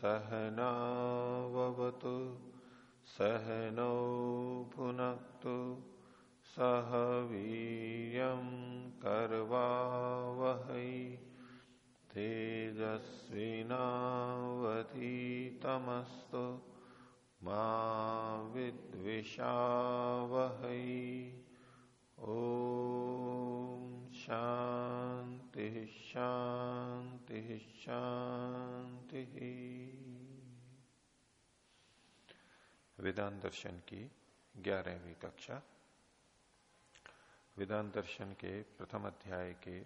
सहनावतु सहनौ भुनक्तु सह वीर्यं कर्वावहै। तेजस्विनावधीतमस्तु मा विद्विषावहै। ओ शांति शांति शांति वेदांत दर्शन की ग्यारहवीं कक्षा। वेदांत दर्शन के प्रथम अध्याय के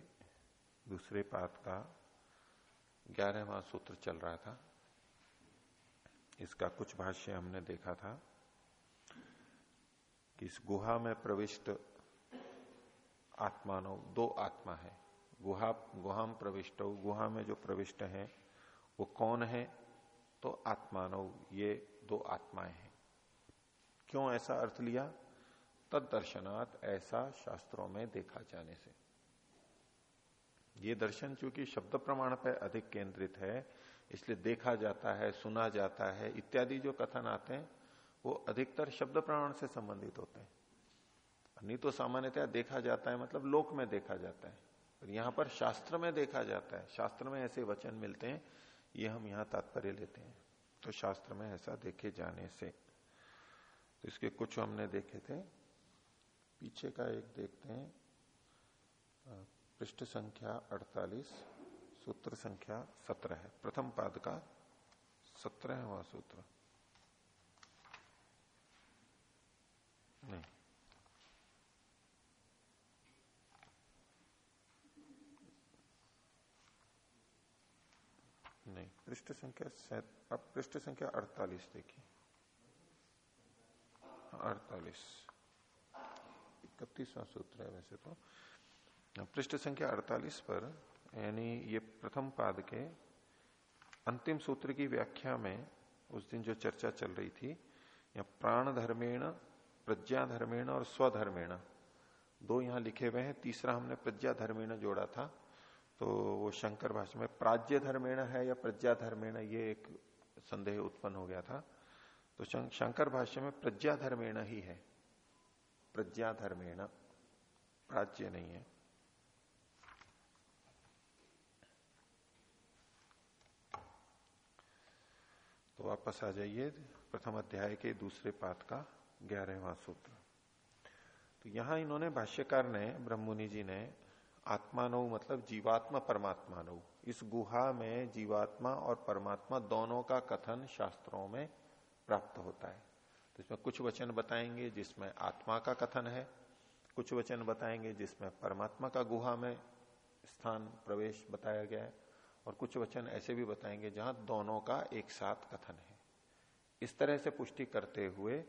दूसरे पाठ का ग्यारहवा सूत्र चल रहा था। इसका कुछ भाष्य हमने देखा था कि इस गुहा में प्रविष्ट आत्मानो दो आत्मा है। गुहा गुहाम प्रविष्ट गुहा में जो प्रविष्ट है, वो कौन है? तो आत्मानव ये दो आत्माएँ हैं। क्यों ऐसा अर्थ लिया? तद दर्शनात् ऐसा शास्त्रों में देखा जाने से। ये दर्शन चूँकि शब्द प्रमाण पर अधिक केंद्रित है, इसलिए देखा जाता है, सुना जाता है, इत्यादि जो कथन आते हैं, वो अधिकतर शब्द प्रमाण से संबंधित होते हैं। नहीं तो सामान्यतया देखा जाता है मतलब लोक में देखा जाता है। पर यहाँ पर शास्त्र में देखा जाता है। शास्त्र में ऐसे वचन मिलते हैं, ये हम यहाँ तात्पर्य लेते हैं। तो शास्त्र में ऐसा देखे जाने से। तो इसके कुछ हमने देखे थे। पीछे का एक देखते हैं। पृष्ठ संख्या 48 सूत्र संख्या 17 है। प्रथम पाद का सत्रह सत्रहवा सूत्र। नहीं। नहीं। पृष्ठ संख्या अब पृष्ठ संख्या 48 देखिए। अड़तालीस। इकतीसवां सूत्र है वैसे तो। पृष्ठ संख्या 48 पर, यानी ये प्रथम पाद के अंतिम सूत्र की व्याख्या में उस दिन जो चर्चा चल रही थी या प्राण धर्मेण प्रज्ञा धर्मेण और स्वधर्मेण, दो यहाँ लिखे हुए हैं। तीसरा हमने प्रज्ञा धर्मेण जोड़ा था तो वो शंकर भाषा में प्राज्य धर्मेण है या प्रज्ञा धर्मेण ये एक संदेह उत्पन्न हो गया था। तो शंकर भाष्य में प्रज्ञा धर्मेण ही है। प्रज्ञा धर्मेण प्राज्य नहीं है। तो वापस आ जाइए प्रथम अध्याय के दूसरे पाठ का ग्यारहवां सूत्र। तो यहाँ इन्होंने भाष्यकार ने, ब्रह्ममुनि जी ने आत्मानव मतलब जीवात्मा परमात्मानव इस गुहा में जीवात्मा और परमात्मा दोनों का कथन शास्त्रों में प्राप्त होता है। तो इसमें कुछ वचन बताएँगे जिसमें आत्मा का कथन है, कुछ वचन बताएँगे जिसमें परमात्मा का गुहा में स्थान प्रवेश बताया गया है, और कुछ वचन ऐसे भी बताएँगे जहाँ दोनों का एक साथ कथन है। इस तरह से पुष्टि करते हुए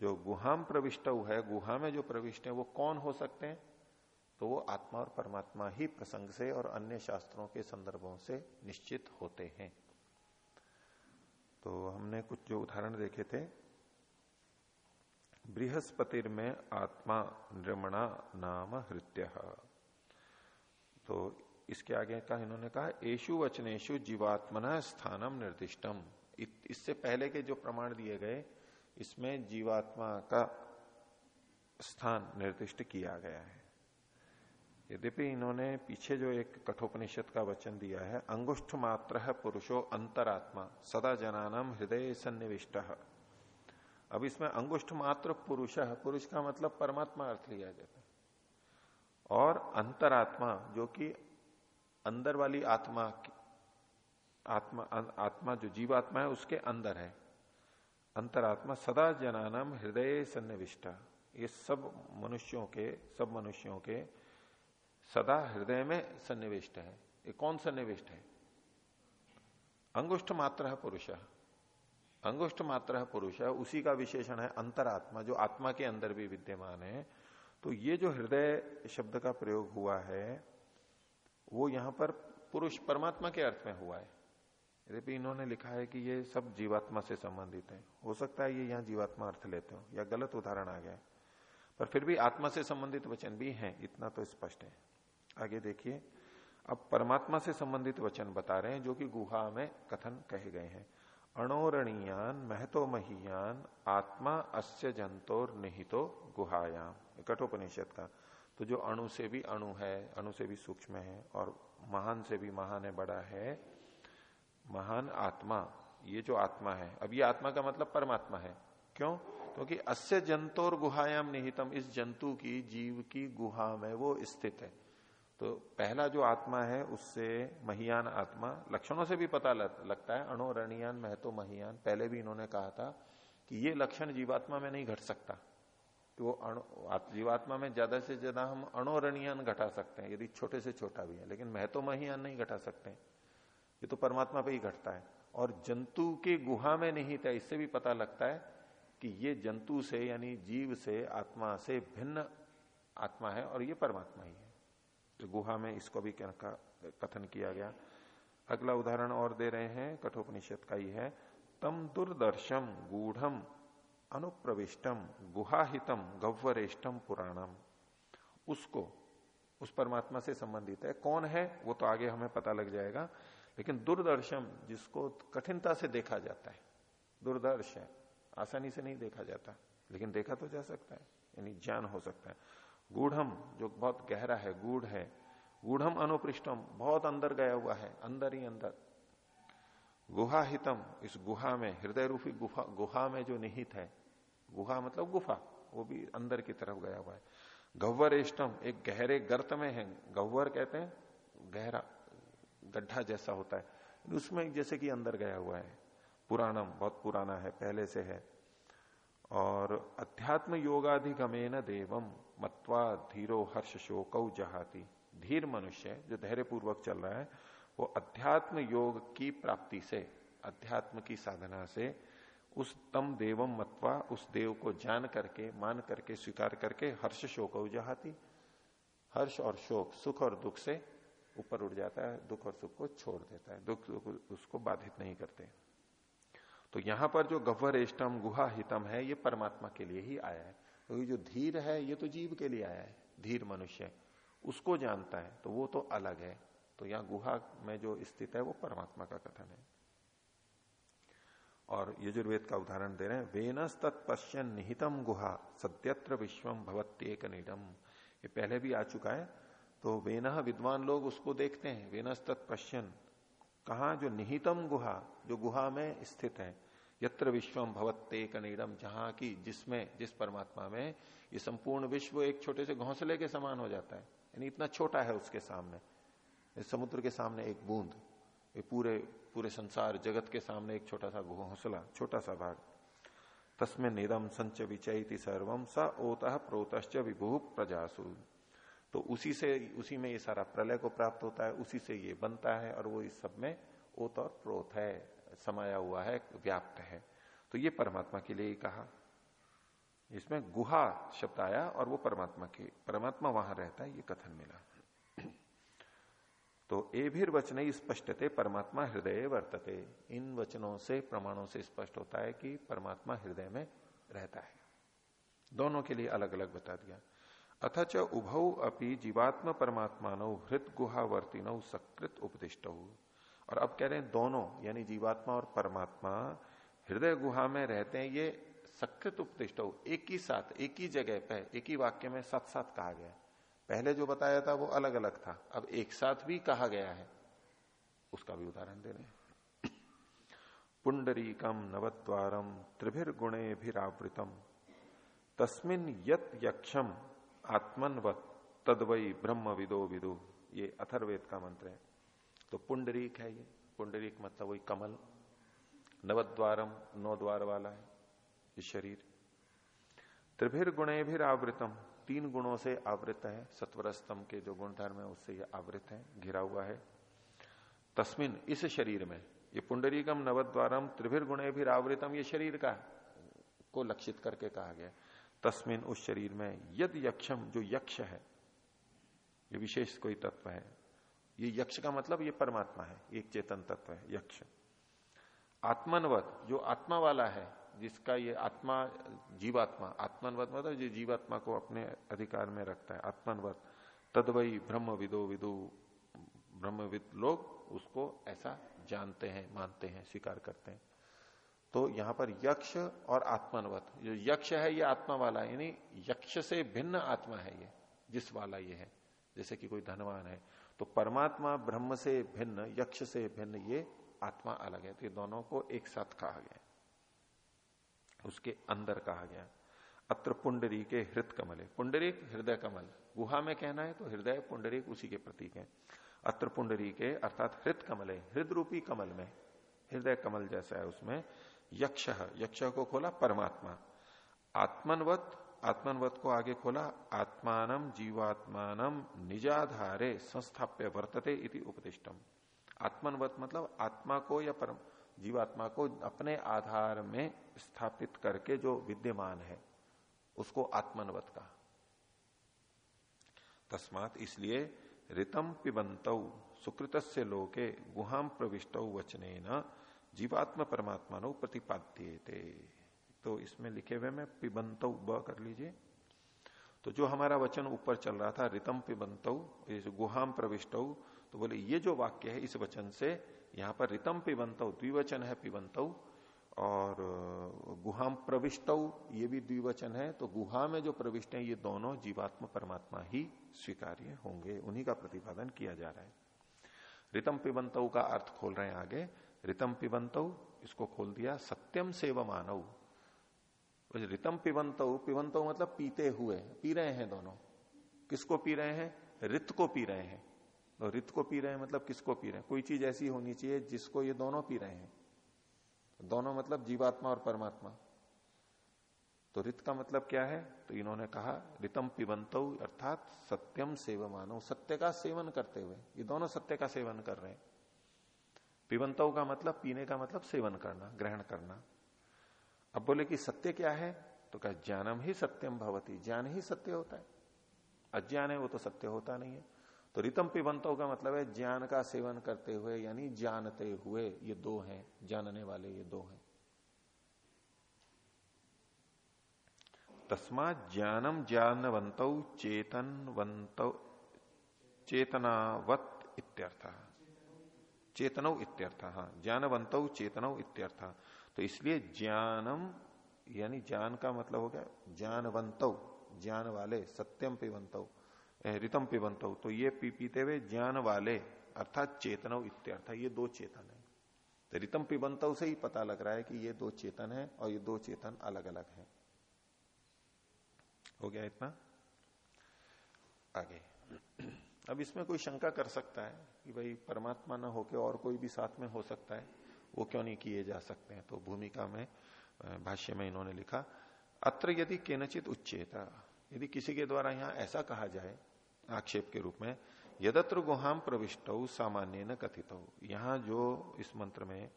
जो गुहाम प्रविष्ट है, गुहा में जो प्रविष्ट है, वो कौन हो सकते हैं? तो वो आत्मा और परमात्मा ही प्रसंग से और अन्य शास्त्रों के संदर्भों से निश्चित होते हैं। तो हमने कुछ जो उदाहरण देखे थे। बृहस्पतिर में आत्मा नृमणा नाम हृत्य। तो इसके आगे का इन्होंने कहा येषु वचनेशु जीवात्मना स्थानम निर्दिष्टम। इससे पहले के जो प्रमाण दिए गए, इसमें जीवात्मा का स्थान निर्दिष्ट किया गया है। यद्यपि इन्होंने पीछे जो एक कठोपनिषद का वचन दिया है, अंगुष्ठ मात्र पुरुषो अंतरात्मा, सदा जनानम हृदय सन्निविष्ट। अब इसमें अंगुष्ठ मात्र पुरुष पुरुष का मतलब परमात्मा अर्थ लिया जाता है। और अंतरात्मा, जो कि अंदर वाली आत्मा आत्मा आत्मा जो जीवात्मा है, उसके अंदर है। अंतरात्मा सदा जनानम हृदय सन्निविष्ट। ये सब मनुष्यों के, सब मनुष्यों के सदा हृदय में सन्निविष्ट है। ये कौन सन्निविष्ट है? अंगुष्ठ मात्र है पुरुष। अंगुष्ठ मात्र है पुरुष। उसी का विशेषण है अंतरात्मा, जो आत्मा के अंदर भी विद्यमान है। तो ये जो हृदय शब्द का प्रयोग हुआ है, वो यहाँ पर पुरुष परमात्मा के अर्थ में हुआ है। यद्यपि इन्होंने लिखा है कि ये सब जीवात्मा से संबंधित है। हो सकता है ये यहाँ जीवात्मा अर्थ लेते हो, या गलत उदाहरण आ गया। पर फिर भी आत्मा से संबंधित वचन भी हैं, इतना तो स्पष्ट है। आगे देखिए। अब परमात्मा से संबंधित वचन बता रहे हैं, जो कि गुहा में कथन कहे गए हैं। अणोरणीयान महतो महियान, आत्मा अस्य जंतोर निहितो गुहायाम। कठोपनिषद का। तो जो अणु से भी अणु है, अणु से भी सूक्ष्म है, और महान से भी महान है, बड़ा है, महान आत्मा, ये जो आत्मा है। अब ये आत्मा का मतलब परमात्मा है। क्यों? क्योंकि तो अस्य जंतोर गुहायाम निहितम, इस जंतु की, जीव की गुहा में वो स्थित है। तो पहला जो आत्मा है, उससे महियान आत्मा, लक्षणों से भी पता लगता है अणोरणियान महतो, महियान, पहले भी इन्होंने कहा था कि ये लक्षण जीवात्मा में नहीं घट सकता। तो वो जीवात्मा में ज़्यादा से ज़्यादा हम अणोरणियान घटा सकते हैं, यदि छोटे से छोटा भी है, लेकिन महतो, महियान नहीं घटा सकते। ये तो परमात्मा पे ही घटता है। और जंतु के गुहा में नहीं था इससे भी पता लगता है कि ये जंतु से, यानी जीव से, आत्मा से भिन्न आत्मा है, और ये परमात्मा ही है। गुहा में इसको भी कथन किया गया। अगला उदाहरण और दे रहे हैं, कठोपनिषद का ही है। तम दुर्दर्शम गूढ़म अनुप्रविष्टम गुहाहितम गव्वरेष्टम पुराणम। उसको, उस परमात्मा से संबंधित है। कौन है, वो तो आगे हमें पता लग जाएगा। लेकिन दुर्दर्शम, जिसको कठिनता से देखा जाता है। दुर्दर्श है, आसानी से नहीं देखा जाता। लेकिन देखा तो जा सकता है, यानी ज्ञान हो सकता है। गूढ़म, जो बहुत गहरा है, गूढ़ है। गूढ़म अनुपृष्टम बहुत अंदर गया हुआ है, अंदर ही अंदर। गुहा हितम इस गुहा में हृदय रूपी गुफा, गुहा में जो निहित है, गुहा मतलब गुफा, वो भी अंदर की तरफ़ गया हुआ है। गव्वर इष्टम एक गहरे गर्त में है, गव्वर कहते हैं, गहरा, गड्ढा जैसा होता है, उसमें जैसे कि अंदर गया हुआ है। पुराणम, बहुत पुराना है, पहले से है। और अध्यात्म योगाधिगमेन देवम मत्वा धीरो हर्ष शोक जहाती। धीर मनुष्य जो धैर्य पूर्वक चल रहा है, वो अध्यात्म योग की प्राप्ति से, अध्यात्म की साधना से, उस तम देवम मत्वा, उस देव को जान करके, मान करके, स्वीकार करके हर्ष शोक जहाती। हर्ष और शोक, सुख और दुख से ऊपर उड़ जाता है, दुख और सुख को छोड़ देता है, दुख उसको बाधित नहीं करते। तो यहाँ पर जो गव्वर एष्टम गुहा हितम है, ये परमात्मा के लिए ही आया है। क्योंकि जो धीर है, ये तो जीव के लिए आया है, धीर मनुष्य उसको जानता है तो वो तो अलग है। तो यहाँ गुहा में जो स्थित है, वो परमात्मा का कथन है। और यजुर्वेद का उदाहरण दे रहे हैं वेनस तत्पश्यन निहितम गुहा, सत्यत्र विश्वम भवत्येक निडम ये पहले भी आ चुका है तो वेन विद्वान लोग उसको देखते हैं वेनस तत्पश्यन कहा? जो निहितम गुहा, जो गुहा में स्थित है यत्र विश्वम भवत्ते कनीडम जहाँ की जिसमें, जिस परमात्मा में ये संपूर्ण विश्व एक छोटे से घोंसले के समान हो जाता है। यानी इतना छोटा है उसके सामने। समुद्र के सामने एक बूंद, ये पूरे पूरे संसार जगत के सामने एक छोटा सा घोंसला, छोटा सा भाग। तस्में निदम संच विचयति सर्वम स ओत प्रोत विभू प्रजासु। तो उसी से, उसी में ये सारा प्रलय को प्राप्त होता है, उसी से ये बनता है, और वो इस सब में ओत और प्रोत है। समाया हुआ है, व्याप्त है। तो ये परमात्मा के लिए ही कहा। इसमें गुहा शब्द आया और वो परमात्मा के, परमात्मा वहाँ रहता है, ये कथन मिला। तो ए भी वचन स्पष्टते, परमात्मा हृदय वर्तते। इन वचनों से, प्रमाणों से स्पष्ट होता है कि परमात्मा हृदय में रहता है। दोनों के लिए अलग अलग बता दिया। अथच उभौ अपनी जीवात्म परमात्मा हृत गुहावर्ती सकृत उपदिष्ट। और अब कह रहे हैं दोनों, यानी जीवात्मा और परमात्मा, हृदय गुहा में रहते हैं, ये सकृत उपदिष्ट एक ही साथ, एक ही जगह पे, एक ही वाक्य में साथ साथ कहा गया पहले जो बताया था वो अलग अलग था, अब एक साथ भी कहा गया है। उसका भी उदाहरण दे रहे हैं। पुंडरीकम नवद्वारम त्रिभिर गुणे भिरावृतम तस्मिन यत यक्षम आत्मनवत तदवई ब्रह्म विदो विदु। ये अथर्वेद का मंत्र है। तो पुंडरीक है ये। पुंडरीक मतलब वही कमल। नवद्वारम नौ द्वार वाला है ये शरीर। त्रिभिर गुणे भी आवृतम, तीन गुणों से आवृत है। सत्वर स्तंभ के जो गुण धर्म है, उससे ये आवृत है, घिरा हुआ है। तस्मिन, इस शरीर में, ये पुंडरीकम, नवद्वारम, त्रिभिर गुणे भी आवृतम, ये शरीर का को लक्षित करके कहा गया। तस्मिन, उस शरीर में यद यक्षम, जो यक्ष है, ये विशेष कोई तत्व है ये यक्ष का मतलब ये परमात्मा है, एक चेतन तत्व है, यक्ष। आत्मनवत, जो आत्मा वाला है, जिसका ये आत्मा, जीवात्मा, आत्मनवत मतलब ये जीवात्मा को अपने अधिकार में रखता है, आत्मनवत। तदवई ब्रह्म विदो विदु ब्रह्मविद लोग, उसको ऐसा जानते हैं, मानते हैं, स्वीकार करते हैं। तो यहाँ पर यक्ष और आत्मनवत, जो यक्ष है ये आत्मा वाला, यानी यक्ष से भिन्न आत्मा है ये, जिस वाला ये है। जैसे कि कोई धनवान है तो परमात्मा ब्रह्म से भिन्न, यक्ष से भिन्न ये आत्मा अलग है। तो ये दोनों को एक साथ कहा गया उसके अंदर कहा गया अत्र पुंडरी के हृत कमल है। पुंडरीक हृदय कमल। गुहा में कहना है तो हृदय पुंडरीक उसी के प्रतीक है। अत्र पुंडरी के अर्थात हृत कमल है। हृद रूपी कमल में, हृदय कमल जैसा है उसमें यक्ष यक्ष को खोला परमात्मा। आत्मनवत आत्मनवत को आगे खोला आत्मान जीवात्मान निजाधारे संस्थाप्य वर्तते इति उपदिष्टम। आत्मनवत मतलब आत्मा को या परम जीवात्मा को अपने आधार में स्थापित करके जो विद्यमान है, उसको आत्मनवत का तस्मात इसलिए ऋतम पिबंत सुकृत से लोके गुहाम प्रविष्ट वचने न जीवात्म परमात्मा नो प्रतिपाद्य तो इसमें लिखे हुए में पिबंत ब कर लीजिए। तो जो हमारा वचन ऊपर चल रहा था, रितम पिबंत गुहाम प्रविष्ट तो बोले, ये जो वाक्य है इस वचन से, यहाँ पर रितम पिबंत, द्विवचन है पिबंत, और गुहाम प्रविष्ट, ये भी द्विवचन है तो गुहा में जो प्रविष्ट है, ये दोनों जीवात्म परमात्मा ही स्वीकार्य होंगे। उन्हीं का प्रतिपादन किया जा रहा है। रितम पिबंत का अर्थ खोल रहे हैं आगे। रितम पिबंत, इसको खोल दिया, सत्यम सेव मानव रितम पिबंत पिबंत मतलब पीते हुए, पी रहे हैं दोनों। किसको पी रहे हैं? रित को पी रहे हैं। तो रित को पी रहे हैं मतलब किसको पी रहे हैं? कोई चीज़ ऐसी होनी चाहिए जिसको ये दोनों पी रहे हैं। दोनों मतलब जीवात्मा और परमात्मा। तो रित का मतलब क्या है? तो इन्होंने कहा, रितम पिबंत, अर्थात सत्यम सेव सत्य का सेवन करते हुए। ये दोनों सत्य का सेवन कर रहे हैं। पिबंत का मतलब पीने का मतलब सेवन करना, ग्रहण करना। अब बोले कि सत्य क्या है? तो क्या ज्ञानम ही सत्यम भवती। ज्ञान ही सत्य होता है। अज्ञान है, वो तो सत्य होता नहीं है। तो रितम पिबंतों का मतलब है, ज्ञान का सेवन करते हुए, यानी जानते हुए, ये दो हैं, जानने वाले ये दो हैं। तस्मा ज्ञानम ज्ञानवंत चेतनवंत चेतनावत इत्यर्थ। चेतनौ इत्यर्थ। ज्ञानवंत चेतनौ इत्यर्थ। तो इसलिए ज्ञानम, यानी ज्ञान का मतलब हो गया, ज्ञानवंत, ज्ञान वाले, सत्यम पिबंतव रितम पिबंत तो ये पी, पीते हुए ज्ञान वाले, अर्थात चेतन इत्यर्थ, ये दो चेतन है। तो रितम पिबंत से ही पता लग रहा है कि ये दो चेतन है और ये दो चेतन अलग अलग है। हो गया इतना? आगे। अब इसमें कोई शंका कर सकता है कि भाई परमात्मा ना होके और कोई भी साथ में हो सकता है। वो क्यों नहीं किए जा सकते हैं? तो भूमिका में भाष्य में इन्होंने लिखा, अत्र यदि केनचित उच्चेता, यदि किसी के द्वारा यहाँ ऐसा कहा जाए, आक्षेप के रूप में, यदत्र गुहाम प्रविष्ट सामान्य न कथित। हो यहाँ जो इस मंत्र में,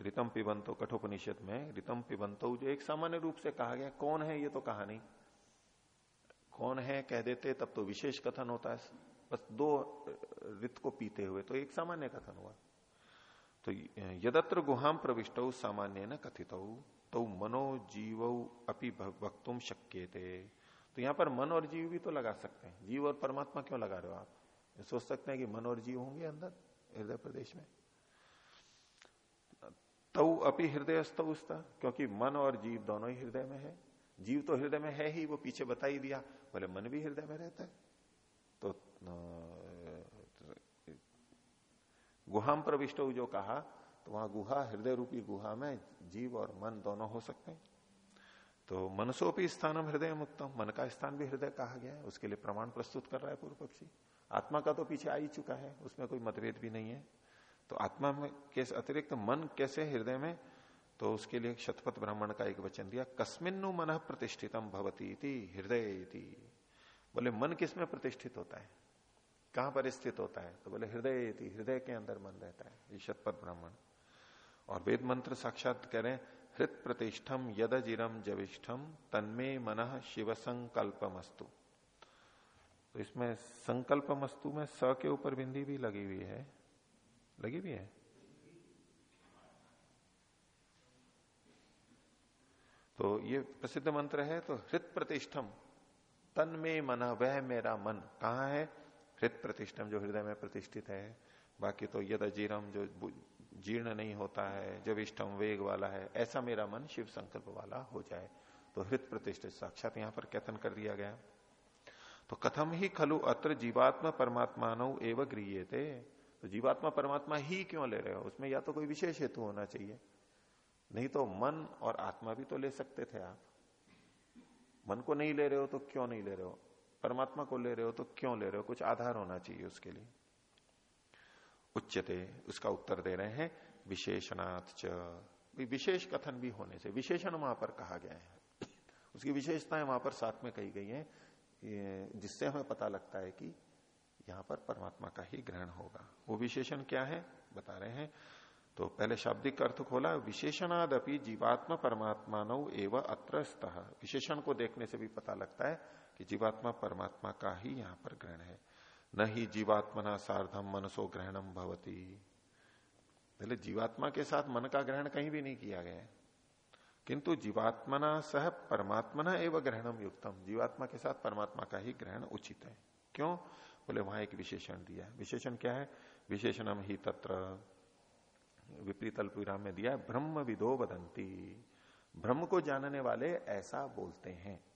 रितम पिबंतो कठोपनिषद में, रितम पिबंतो जो एक सामान्य रूप से कहा गया, कौन है ये तो कहा नहीं। कौन है, कह देते, तब तो विशेष कथन होता है। बस दो रित को पीते हुए तो एक सामान्य कथन हुआ। तो यदत्र गुहाम प्रविष्ट सामान्य न कथित तो मनो जीव वक्तुम शक्य तो यहाँ पर मन और जीव भी तो लगा सकते हैं। जीव और परमात्मा क्यों लगा रहे हो आप? सोच सकते हैं कि मन और जीव होंगे अंदर, हृदय प्रदेश में। तऊ अपनी हृदय स्तुस्ता क्योंकि मन और जीव दोनों ही हृदय में है। जीव तो हृदय में है ही, वो पीछे बता ही दिया, बोले, मन भी हृदय में रहता है। तो गुहाम प्रविष्ट जो कहा तो वहाँ गुहा, हृदय रूपी गुहा में जीव और मन दोनों हो सकते हैं। तो मनसोपी स्थानम हृदय मुक्तम, मन का स्थान भी हृदय कहा गया है। उसके लिए प्रमाण प्रस्तुत कर रहा है पूर्व पक्षी। आत्मा का तो पीछे आ ही चुका है, उसमें कोई मतभेद भी नहीं है। तो आत्मा में के अतिरिक्त तो मन कैसे हृदय में? तो उसके लिए शतपथ ब्राह्मण का एक वचन दिया, कस्मिन्नु मन प्रतिष्ठितम भवती हृदय बोले, मन किसमें प्रतिष्ठित होता है? कहाँ पर स्थित होता है? तो बोले, हृदय हृदय के अंदर मन रहता है। ये शतपथ ब्राह्मण। और वेद मंत्र साक्षात कह रहे हृत प्रतिष्ठम यदजिरम जविष्ठम तन्मे मन शिव संकल्पमस्तु तो इसमें संकल्पमस्तु में स के ऊपर बिंदी भी लगी हुई है। लगी हुई है? तो ये प्रसिद्ध मंत्र है तो हृत प्रतिष्ठम तन में मन, वह मेरा मन। कहा है? हृत प्रतिष्ठम, जो हृदय में प्रतिष्ठित है। बाकी तो यद अजीरम जो जीर्ण नहीं होता है जब इष्टम वेग वाला है, ऐसा मेरा मन शिव संकल्प वाला हो जाए। तो हृत प्रतिष्ठित, साक्षात यहाँ पर कथन कर दिया गया। तो कथम ही खलु अत्र जीवात्मा परमात्मा एवं गृह थे तो जीवात्मा परमात्मा ही क्यों ले रहे हो? उसमें या तो कोई विशेष हेतु होना चाहिए। नहीं तो मन और आत्मा भी तो ले सकते थे आप। मन को नहीं ले रहे हो तो क्यों नहीं ले रहे हो? परमात्मा को ले रहे हो तो क्यों ले रहे हो? कुछ आधार होना चाहिए उसके लिए। उच्चते उसका उत्तर दे रहे हैं विशेषणाथ विशेष कथन भी होने से, विशेषण वहाँ पर कहा गया है। उसकी विशेषताएँ वहाँ पर साथ में कही गई है जिससे हमें पता लगता है कि यहाँ पर परमात्मा का ही ग्रहण होगा। वो विशेषण क्या है? बता रहे हैं। तो पहले शाब्दिक अर्थ खोला विशेषणाद अपनी जीवात्मा परमात्मा एवं अत्रस्त। विशेषण को देखने से भी पता लगता है कि जीवात्मा परमात्मा का ही यहाँ पर ग्रहण है। न ही जीवात्मना सार्धम मनसो ग्रहणम भवती। पहले जीवात्मा के साथ मन का ग्रहण कहीं भी नहीं किया गया किंतु जीवात्मना सह परमात्मना एवं ग्रहणम युक्तम। जीवात्मा के साथ परमात्मा का ही ग्रहण उचित है। क्यों? बोले, वहाँ एक विशेषण दिया है। विशेषण क्या है? विशेषणम ही तत्र विपरीत अल्प विराम में दिया ब्रह्म विदो बदंती ब्रह्म को जानने वाले ऐसा बोलते हैं।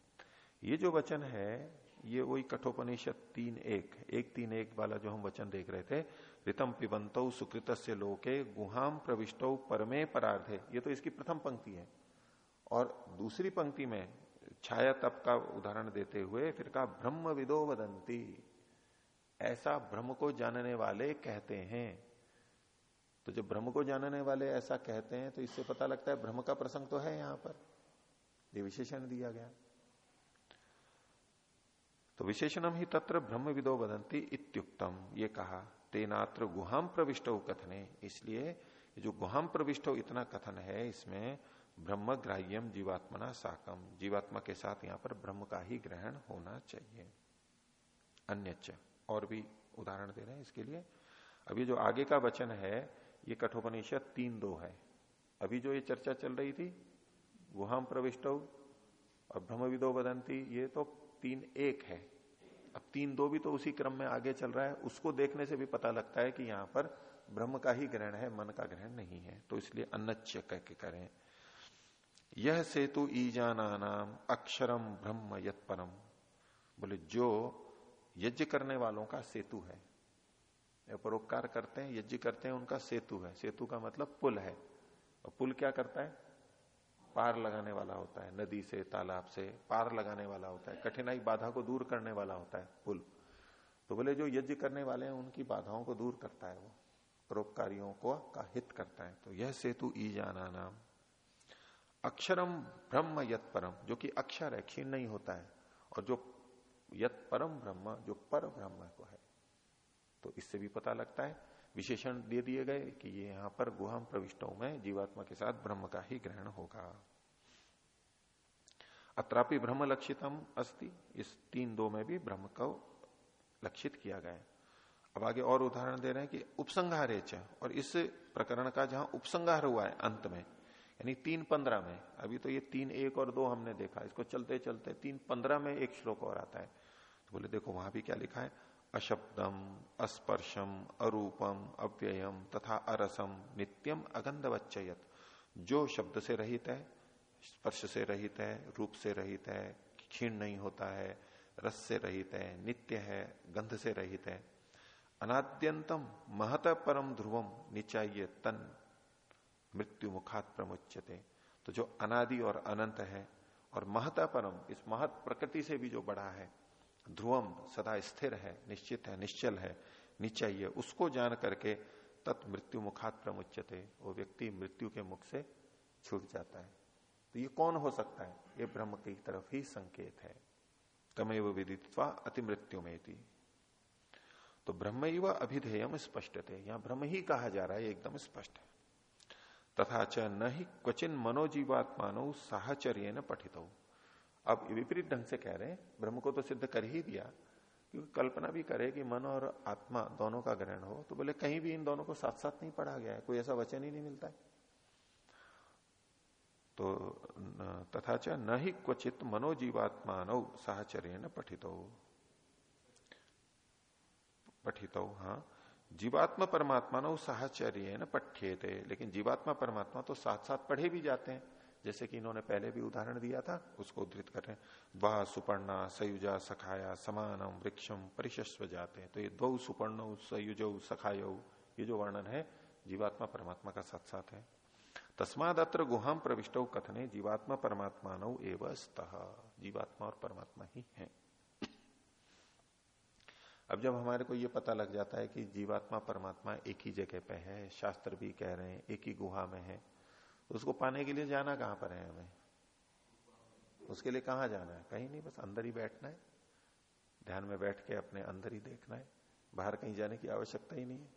ये जो वचन है, ये वही कठोपनिषद तीन एक एक तीन एक वाला जो हम वचन देख रहे थे रितम पिबंत सुकृत से लोके गुहाम प्रविष्टो परमे परार्धे। ये तो इसकी प्रथम पंक्ति है। और दूसरी पंक्ति में छाया तप का उदाहरण देते हुए फिर कहा ब्रह्म विदो वदंती। ऐसा ब्रह्म को जानने वाले कहते हैं। तो जब ब्रह्म को जानने वाले ऐसा कहते हैं तो इससे पता लगता है ब्रह्म का प्रसंग तो है यहाँ पर। ये विशेषण दिया गया। तो विशेषणम ही तत्र ब्रह्म विदो बदंती इत्युक्तम ये कहा, तेनात्र गुहाम प्रविष्ट कथने। इसलिए जो गुहाम प्रविष्ट इतना कथन है, इसमें ब्रह्म ग्राह्यम जीवात्मना साकम जीवात्मा के साथ यहाँ पर ब्रह्म का ही ग्रहण होना चाहिए। अन्य और भी उदाहरण दे रहे हैं इसके लिए। अभी जो आगे का वचन है, ये कठोपनिषद तीन दो है। अभी जो ये चर्चा चल रही थी गुहाम प्रविष्ट और ब्रह्म विदो बदंती ये तो तीन एक है। अब तीन दो भी तो उसी क्रम में आगे चल रहा है। उसको देखने से भी पता लगता है कि यहाँ पर ब्रह्म का ही ग्रहण है, मन का ग्रहण नहीं है। तो इसलिए अन्नच्य कह के करें। यह सेतु ईजाना नाम अक्षरम ब्रह्म यत परम बोले, जो यज्ञ करने वालों का सेतु है। परोपकार करते हैं, यज्ञ करते हैं, उनका सेतु है। सेतु का मतलब पुल है। और पुल क्या करता है? पार लगाने वाला होता है, नदी से, तालाब से पार लगाने वाला होता है, कठिनाई, बाधा को दूर करने वाला होता है, पुल। तो बोले, जो यज्ञ करने वाले हैं, उनकी बाधाओं को दूर करता है वो, परोपकारियों को का हित करता है। तो यह सेतु ई जाना नाम। अक्षरम ब्रह्म यत परम, जो कि अक्षर है, क्षीण नहीं होता है, और जो यत परम ब्रह्म, जो पर ब्रह्म को है। तो इससे भी पता लगता है विशेषण दे दिए गए कि ये यहाँ पर गुहम प्रविष्टों में, जीवात्मा के साथ ब्रह्म का ही ग्रहण होगा। अत्रापि ब्रह्म लक्षितम अस्ति, इस तीन दो में भी ब्रह्म को लक्षित किया गया अब आगे और उदाहरण दे रहे हैं कि उपसंहार और इस प्रकरण का जहाँ उपसंहार हुआ है अंत में, यानी तीन पंद्रह में, अभी तो ये तीन एक और दो हमने देखा, इसको चलते चलते तीन पंद्रह में एक श्लोक और आता है। तो बोले, देखो, वहाँ भी क्या लिखा है? अशब्दम, अस्पर्शम, अरूपम, अव्ययम तथा अरसम नित्यम अगंधवच्चयत जो शब्द से रहित है, स्पर्श से रहित है, रूप से रहित है, क्षीण नहीं होता है, रस से रहित है, नित्य है, गंध से रहित है, अनाद्यंतम महत परम ध्रुवम निचाइय तन मृत्यु मुखात प्रमुचते तो जो अनादि और अनंत है, और महता परम, इस महत प्रकृति से भी जो बड़ा है ध्रुवम सदा स्थिर है, निश्चित है, निश्चल है, निश्चय उसको जान करके तत् मृत्यु मुखात प्रमुचते वो व्यक्ति मृत्यु के मुख से छूट जाता है। तो ये कौन हो सकता है? ये ब्रह्म की तरफ़ ही संकेत है। तमेव विदित्वा अति मृत्यु में तो ब्रह्म अभिधेयम स्पष्ट थे यहाँ ब्रह्म ही कहा जा रहा है एकदम स्पष्ट है। तथा च न ही क्वचिन मनोजीवात्मानो साहचर्य न पठित। अब विपरीत ढंग से कह रहे हैं, ब्रह्म को तो सिद्ध कर ही दिया, क्योंकि कल्पना भी करे कि मन और आत्मा दोनों का ग्रहण हो तो बोले कहीं भी इन दोनों को साथ साथ नहीं पढ़ा गया है, कोई ऐसा वचन ही नहीं मिलता है। तो तथा च न ही क्वचित मनोजीवात्मान साहचर्य न पठित। पठित हाँ। जीवात्मा परमात्मा न साहचर्य न पठ्ये लेकिन जीवात्मा परमात्मा तो साथ साथ पढ़े भी जाते हैं। जैसे कि इन्होंने पहले भी उदाहरण दिया था, उसको उद्धृत कर रहे हैं। वाह, सुपर्णा, सयुजा, सखाया, समानम, वृक्षम, परिशस्व जाते हैं। तो ये दो सुपर्ण, सयुज, सखाय, ये जो वर्णन है, जीवात्मा परमात्मा का साथ साथ है। तस्माद अत्र गुहाम प्रविष्ट कथने, जीवात्मा परमात्मा नौ जीवात्मा और परमात्मा ही है। अब जब हमारे को ये पता लग जाता है कि जीवात्मा, परमात्मा एक ही जगह पे है, शास्त्र भी कह रहे हैं, एक ही गुहा में है उसको पाने के लिए जाना कहाँ पर है हमें? उसके लिए कहाँ जाना है? कहीं नहीं, बस अंदर ही बैठना है। ध्यान में बैठ के अपने अंदर ही देखना है। बाहर कहीं जाने की आवश्यकता ही नहीं है।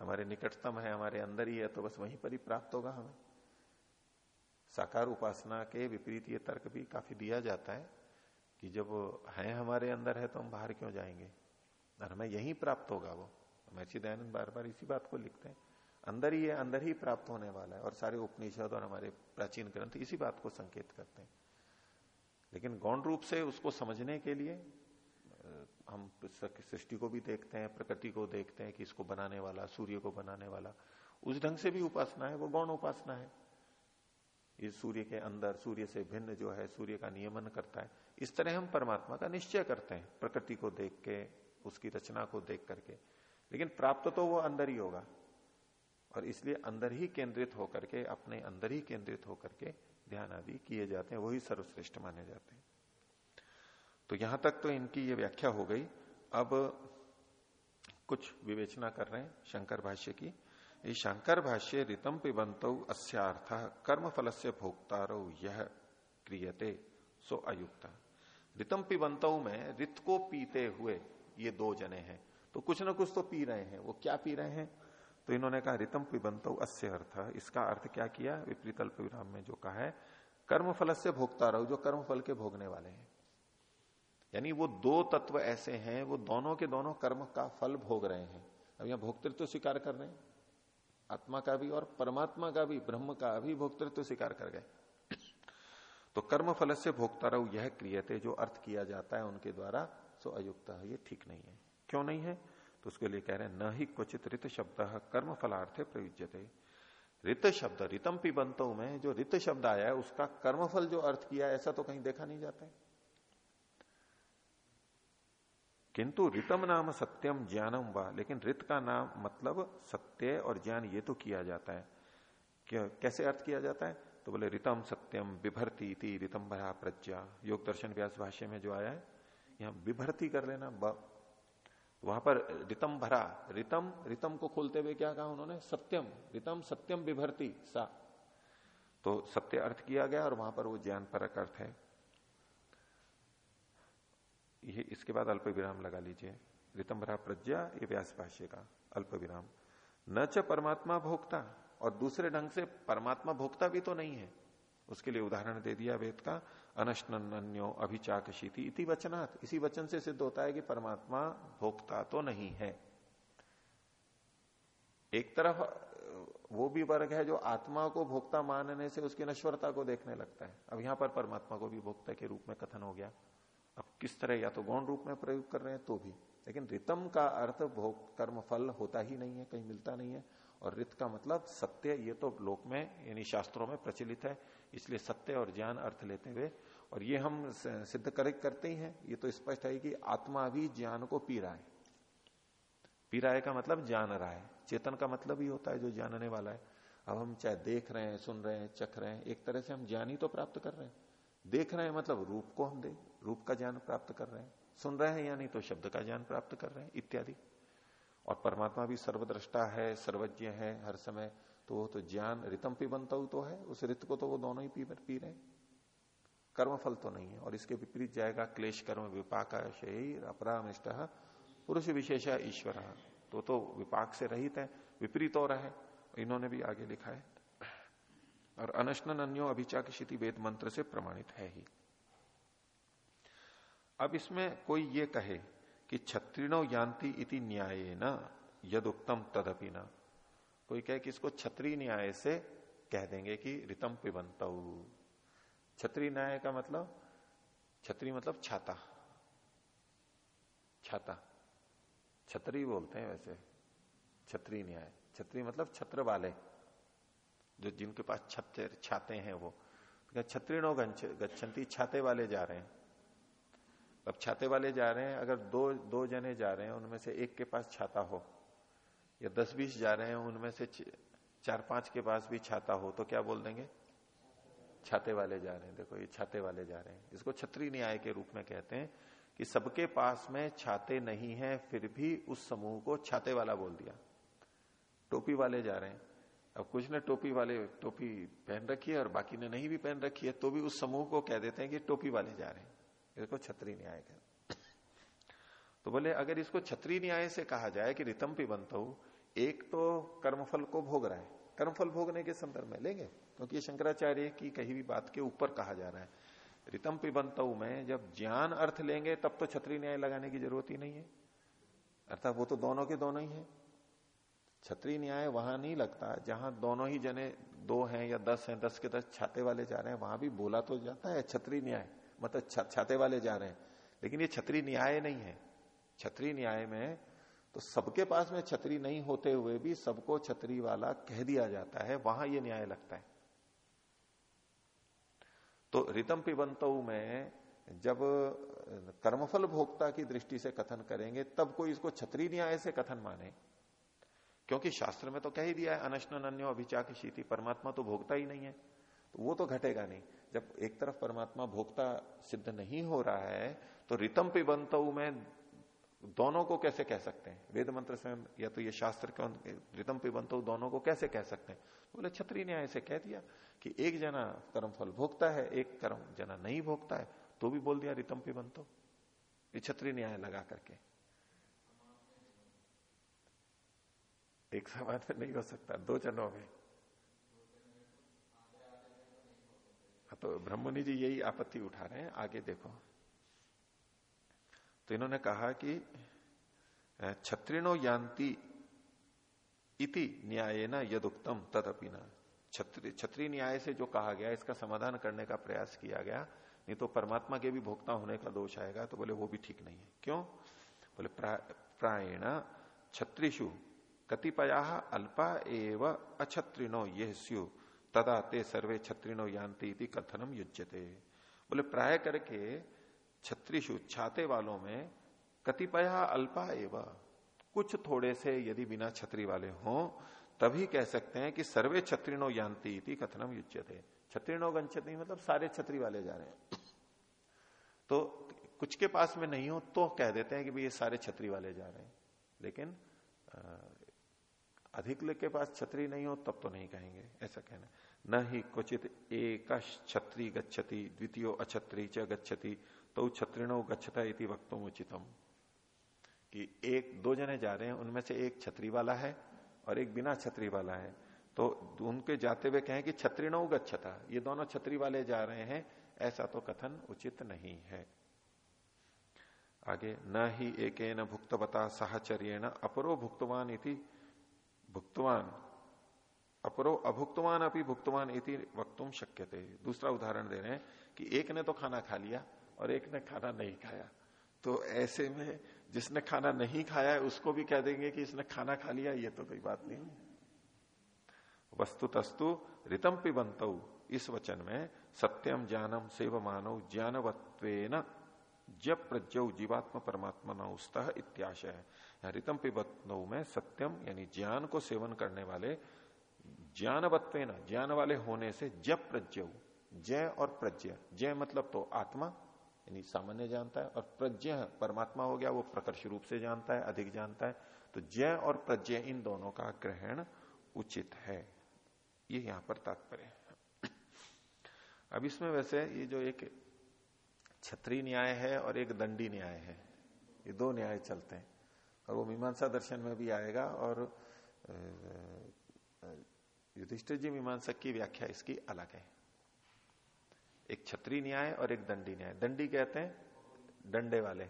हमारे निकटतम है, हमारे अंदर ही है तो बस वहीं पर ही प्राप्त होगा हमें। साकार उपासना के विपरीत ये तर्क भी काफ़ी दिया जाता है कि जब है हमारे अंदर है तो हम बाहर क्यों जाएँगे? और हमें यही प्राप्त होगा वो। महर्षि दयानंद बार बार इसी बात को लिखते हैं। अंदर ही है, अंदर ही प्राप्त होने वाला है और सारे उपनिषद और हमारे प्राचीन ग्रंथ इसी बात को संकेत करते हैं। लेकिन गौण रूप से उसको समझने के लिए हम सृष्टि को भी देखते हैं, प्रकृति को देखते हैं कि इसको बनाने वाला, सूर्य को बनाने वाला। उस ढंग से भी उपासना है, वो गौण उपासना है। इस सूर्य के अंदर, सूर्य से भिन्न जो है, सूर्य का नियमन करता है। इस तरह हम परमात्मा का निश्चय करते हैं, प्रकृति को देख के, उसकी रचना को देख करके। लेकिन प्राप्त तो वो अंदर ही होगा। और इसलिए अंदर ही केंद्रित होकर के, अपने अंदर ही केंद्रित होकर के ध्यान आदि किए जाते हैं, वही सर्वश्रेष्ठ माने जाते हैं। तो यहाँ तक तो इनकी ये व्याख्या हो गई। अब कुछ विवेचना कर रहे हैं शंकर भाष्य की। ये शंकर भाष्य, रितम पिबंत अस्थ कर्म फल से भोक्तारो यह क्रियते सो अयुक्त। रितम पिबंत में रित को पीते हुए ये दो जने हैं तो कुछ ना कुछ तो पी रहे हैं, वो क्या पी रहे हैं? तो इन्होंने कहा, रितम पिबंत अस्य अर्थ। इसका अर्थ क्या किया? विपरीत अल्प विराम में जो कहा है कर्म फल से भोगता रहो, जो कर्म फल के भोगने वाले हैं। यानी वो दो तत्व ऐसे हैं, वो दोनों के दोनों कर्म का फल भोग रहे हैं। अब यहाँ भोक्तृत्व तो स्वीकार कर रहे हैं। आत्मा का भी और परमात्मा का भी, ब्रह्म का भी भोक्तृत्व तो स्वीकार कर गए। तो कर्म फल से भोगता रहो, यह क्रियते जो अर्थ किया जाता है उनके द्वारा, सो अयुक्त है, ये ठीक नहीं है। क्यों नहीं है? तो उसके लिए कह रहे हैं, न ही क्वचित रित शब्द कर्म फलार्थे प्रयुज्यते। रित शब्द, रितम पिबंतों में जो रित शब्द आया है, उसका कर्मफल जो अर्थ किया ऐसा तो कहीं देखा नहीं जाता है। किंतु रितम नाम सत्यम ज्ञानम व, लेकिन रित का नाम मतलब सत्य और ज्ञान ये तो किया जाता है। क्या? कैसे अर्थ किया जाता है? तो बोले, रितम सत्यम विभरती रितम भरा प्रज्ञा योग दर्शन व्यास भाष्य में जो आया है, यहाँ विभर्ती कर लेना वहाँ पर रितम भरा, रितम रितम को खोलते हुए क्या कहा उन्होंने? सत्यम, रितम, सत्यम विभरती सा। तो सत्य अर्थ किया गया और वहाँ पर वो ज्ञान परक अर्थ है। ये, इसके बाद अल्प विराम लगा लीजिए। रितम भरा प्रज्ञा, ये व्यास भाष्य का अल्प विराम न च परमात्मा भोक्ता, और दूसरे ढंग से परमात्मा भोक्ता भी तो नहीं है। उसके लिए उदाहरण दे दिया वेद का। अनशनन्यो अभिचाकशीति इति वचनात्। इसी वचन से सिद्ध होता है कि परमात्मा भोक्ता तो नहीं है। एक तरफ़ वो भी वर्ग है जो आत्मा को भोक्ता मानने से उसकी नश्वरता को देखने लगता है। अब यहाँ पर परमात्मा को भी भोक्ता के रूप में कथन हो गया। अब किस तरह या तो गौण रूप में प्रयोग कर रहे हैं तो भी। लेकिन रितम का अर्थ भोग कर्म फल होता ही नहीं है, कहीं मिलता नहीं है। और रित का मतलब सत्य, ये तो लोक में, यानी शास्त्रों में प्रचलित है। इसलिए सत्य और ज्ञान अर्थ लेते हुए और ये हम सिद्ध कर, करते ही हैं। ये तो स्पष्ट है कि आत्मा भी ज्ञान को पी रहा है। पी रहा है का मतलब जान रहा है। चेतन का मतलब ही होता है जो जानने वाला है। अब हम चाहे देख रहे हैं सुन रहे हैं चख रहे हैं एक तरह से हम ज्ञान ही तो प्राप्त कर रहे हैं। देख रहे हैं मतलब रूप को हम दे रूप का ज्ञान प्राप्त कर रहे हैं। सुन रहे हैं या नहीं तो शब्द का ज्ञान प्राप्त कर रहे हैं इत्यादि। और परमात्मा भी सर्वद्रष्टा है सर्वज्ञ है हर समय तो वो तो ज्ञान रितम पिबंत तो है उस रित को तो वो दोनों ही पी, पी रहे कर्म फल तो नहीं है और इसके विपरीत जाएगा क्लेश कर्म विपाक शरीर अपरामिष्ट पुरुष विशेष ईश्वर। तो तो विपाक से रहित है विपरीत हो रहा है इन्होंने भी आगे लिखा है। और अनशन अन्यो अभिचाक शिति वेद मंत्र से प्रमाणित है ही। अब इसमें कोई ये कहे कि छत्रिणो यान्ति इति न्याय न यद उत्तम तदपि न। कोई कहे कि इसको छत्री न्याय से कह देंगे कि रितम पिबंत। छत्री न्याय का मतलब छत्री मतलब छाता। छाता। छतरी बोलते हैं वैसे। छत्री न्याय। छत्री मतलब छत्र वाले। जो जिनके पास छत्र, छाते हैं वो। छत्रीणों गच्छन्ति, छाते वाले जा रहे हैं। अब छाते वाले जा रहे हैं, अगर दो दो जने जा रहे हैं, उनमें से एक के पास छाता हो। या दस बीस जा रहे हैं, उनमें से चार पाँच के पास भी छाता हो तो क्या बोल देंगे? छाते वाले जा रहे हैं, देखो ये छाते वाले जा रहे हैं। इसको छत्री न्याय के रूप में कहते हैं कि सबके पास में छाते नहीं है, फिर भी उस समूह को छाते वाला बोल दिया। टोपी वाले जा रहे हैं। अब कुछ ने टोपी वाले, टोपी पहन रखी है और बाकी ने नहीं भी पहन रखी है तो भी उस समूह को कह देते हैं कि टोपी वाले जा रहे हैं। इसको छत्री न्याय कहते तो बोले, अगर इसको छत्री न्याय से कहा जाए कि रितम पिबंत एक तो कर्मफल को भोग रहा है। कर्मफल भोगने के संदर्भ में लेंगे, क्योंकि ये शंकराचार्य की कही भी बात के ऊपर कहा जा रहा है। रितम पिबंत में जब ज्ञान अर्थ लेंगे, तब तो छत्री न्याय लगाने की ज़रूरत ही नहीं है। अर्थात वो तो दोनों के दोनों ही है। छत्री न्याय वहाँ नहीं लगता, जहाँ दोनों ही जने दो हैं या दस हैं, दस के दस छाते वाले जा रहे हैं, वहाँ भी बोला तो जाता है छत्री न्याय। मतलब छाते वाले जा रहे हैं। लेकिन ये छत्री न्याय नहीं है। छत्री न्याय में तो सबके पास में छतरी नहीं होते हुए भी सबको छतरी वाला कह दिया जाता है, वहाँ ये न्याय लगता है। तो रितम पिबंत में जब कर्मफल भोक्ता की दृष्टि से कथन करेंगे, तब कोई इसको छतरी न्याय से कथन माने। क्योंकि शास्त्र में तो कह ही दिया है, अनशन अन्यो अभिचा की शीति परमात्मा तो भोगता ही नहीं है। तो वो तो घटेगा नहीं। जब एक तरफ़ परमात्मा भोक्ता सिद्ध नहीं हो रहा है तो रितम पिबंत में दोनों को कैसे कह सकते हैं? वेद मंत्र से या तो ये शास्त्र रितम पिबंतो दोनों को कैसे कह सकते हैं? बोले छत्री न्याय से कह दिया कि एक जना कर्म फल भोगता है एक कर्म जना नहीं भोगता है तो भी बोल दिया रितम पिबंतो ये छत्री न्याय लगा करके। एक समान में नहीं हो सकता दो जनों में। हाँ, तो ब्रह्मणि जी यही आपत्ति उठा रहे हैं आगे देखो। तो इन्होंने कहा कि छत्रिणो यान्ति इति न्याय न यदुक्तम तदपि न। छत्री न्याय से जो कहा गया, इसका समाधान करने का प्रयास किया गया, नहीं तो परमात्मा के भी भोक्ता होने का दोष आएगा तो बोले वो भी ठीक नहीं है। क्यों? बोले प्रायण छत्रिशु कतिपया अल्पा एव अछत्रिनो ये स्यु तदा ते सर्वे छत्रिनो यान्ति कथनम युज्यते। बोले प्राय करके छत्रिशु छाते वालों में कतिपय अल्पा एवं। कुछ थोड़े से यदि बिना छत्री वाले हों, तभी कह सकते हैं कि सर्वे छत्रिणो यान्ति कथनम थे छत्रिणो गंछती मतलब सारे छत्री वाले जा रहे हैं। तो कुछ के पास में नहीं हो तो कह देते हैं कि भाई ये सारे छत्री वाले जा रहे हैं। लेकिन अधिक के पास छत्री नहीं हो तब तो नहीं कहेंगे, ऐसा कहना। न ही क्वचित एक छत्री गच्छति, द्वितीय अछत्री च गच्छति तो छत्रिणो गच्छता इति वक्तों उचितम कि एक, दो जने जा रहे हैं, उनमें से एक छतरी वाला है और एक बिना छतरी वाला है। तो उनके जाते हुए कहें कि छत्रिणो गच्छता, ये दोनों छतरी वाले जा रहे हैं, ऐसा तो कथन उचित नहीं है। आगे, न ही एक न भुक्तवता साहचर्य अपरो भुक्तवान इति भुक्तवान। अपरो अभुक्तवान अपनी भुक्तवान इति वक्तुम शक्य थे दूसरा उदाहरण दे रहे हैं कि एक ने तो खाना खा लिया और एक ने खाना नहीं खाया। तो ऐसे में जिसने खाना नहीं खाया है उसको भी कह देंगे कि इसने खाना खा लिया, ये तो कोई बात नहीं। वस्तु तस्तु रितम पिबंत इस वचन में सत्यम ज्ञानम सेव मानव ज्ञानवत्व जब प्रज्ञ जीवात्म परमात्मा न नौस्तः इत्याशय। है रितम पिबत्नव में सत्यम यानी ज्ञान को सेवन करने वाले ज्ञानवत्व ज्ञान वाले होने से जब प्रज्ञ जय और प्रज्ञ जय मतलब तो आत्मा यानी सामान्य जानता है और प्रज्ञ परमात्मा हो गया, वो प्रकर्ष रूप से जानता है, अधिक जानता है। तो जय और प्रज्ञ, इन दोनों का ग्रहण उचित है। ये यहाँ पर तात्पर्य अब इसमें वैसे ये जो एक छत्री न्याय है और एक दंडी न्याय है। ये दो न्याय चलते हैं। और वो मीमांसा दर्शन में भी आएगा और युधिष्ठिर जी मीमांसक की व्याख्या इसकी अलग है। एक छत्री न्याय और एक दंडी न्याय। दंडी कहते हैं डंडे वाले।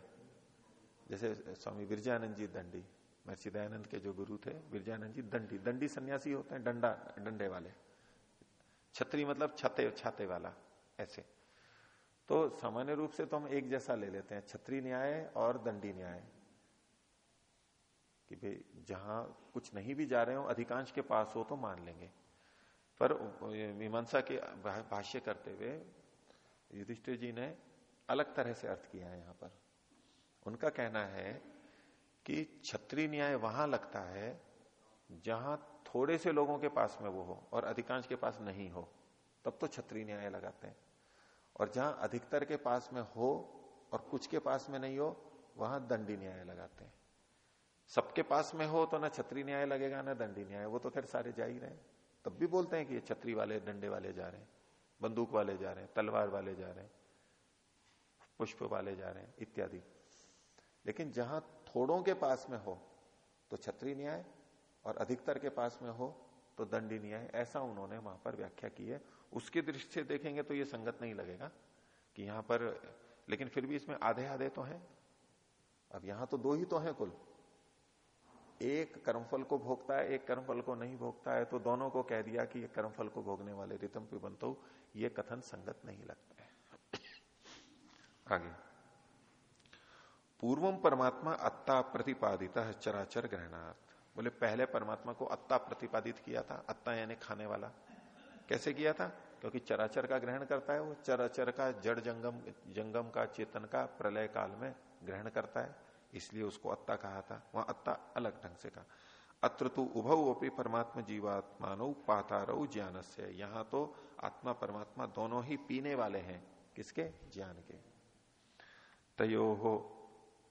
जैसे स्वामी विरजानंद जी दंडी महर्षि दयानंद के जो गुरु थे, विरजानंद जी दंडी। दंडी सन्यासी होते हैं, डंडा, डंडे वाले। छत्री मतलब छते, छाते वाला, ऐसे। तो सामान्य रूप से तो हम एक जैसा ले लेते हैं, छत्री न्याय और दंडी न्याय। कि भाई, जहाँ कुछ नहीं भी जा रहे हो, अधिकांश के पास हो तो मान लेंगे। पर मीमांसा के भाष्य करते हुए युधिष्ठिर जी ने अलग तरह से अर्थ किया है यहाँ पर। उनका कहना है कि छत्री न्याय वहाँ लगता है जहाँ थोड़े से लोगों के पास में वो हो और अधिकांश के पास नहीं हो, तब तो छत्री न्याय लगाते हैं। और जहाँ अधिकतर के पास में हो और कुछ के पास में नहीं हो, वहाँ दंडी न्याय लगाते हैं। सबके पास में हो तो ना छत्री न्याय लगेगा, ना दंडी न्याय। वो तो खैर सारे जा ही रहे तब भी बोलते हैं कि ये छत्री वाले डंडे वाले जा रहे हैं। बंदूक वाले जा रहे हैं, तलवार वाले जा रहे हैं, पुष्प वाले जा रहे हैं, इत्यादि। लेकिन जहाँ थोड़ों के पास में हो तो छत्री न्याय, और अधिकतर के पास में हो तो दंडी न्याय। ऐसा उन्होंने वहाँ पर व्याख्या की है। उसकी दृष्टि से देखेंगे तो ये संगत नहीं लगेगा कि यहाँ पर, लेकिन फिर भी इसमें आधे आधे तो हैं। अब यहाँ तो दो ही तो हैं कुल। एक कर्मफल को भोगता है, एक कर्मफल को नहीं भोगता है तो दोनों को कह दिया कि ये कर्मफल को भोगने वाले रितम पिबंतो ये कथन संगत नहीं लगता है। आगे पूर्वम परमात्मा अत्ता प्रतिपादित चराचर ग्रहणार्थ बोले, पहले परमात्मा को अत्ता प्रतिपादित किया था, अत्ता यानी खाने वाला। कैसे किया था? क्योंकि चराचर का ग्रहण करता है वो, चराचर का जड़ जंगम जंगम का चेतन का प्रलय काल में ग्रहण करता है, इसलिए उसको अत्ता कहा था। वहाँ अत्ता अलग ढंग से कहा। अत्र तो उभवपी परमात्मा जीवात्मानो पातारो ज्ञान से यहाँ तो आत्मा परमात्मा दोनों ही पीने वाले हैं। किसके? ज्ञान के। तयो हो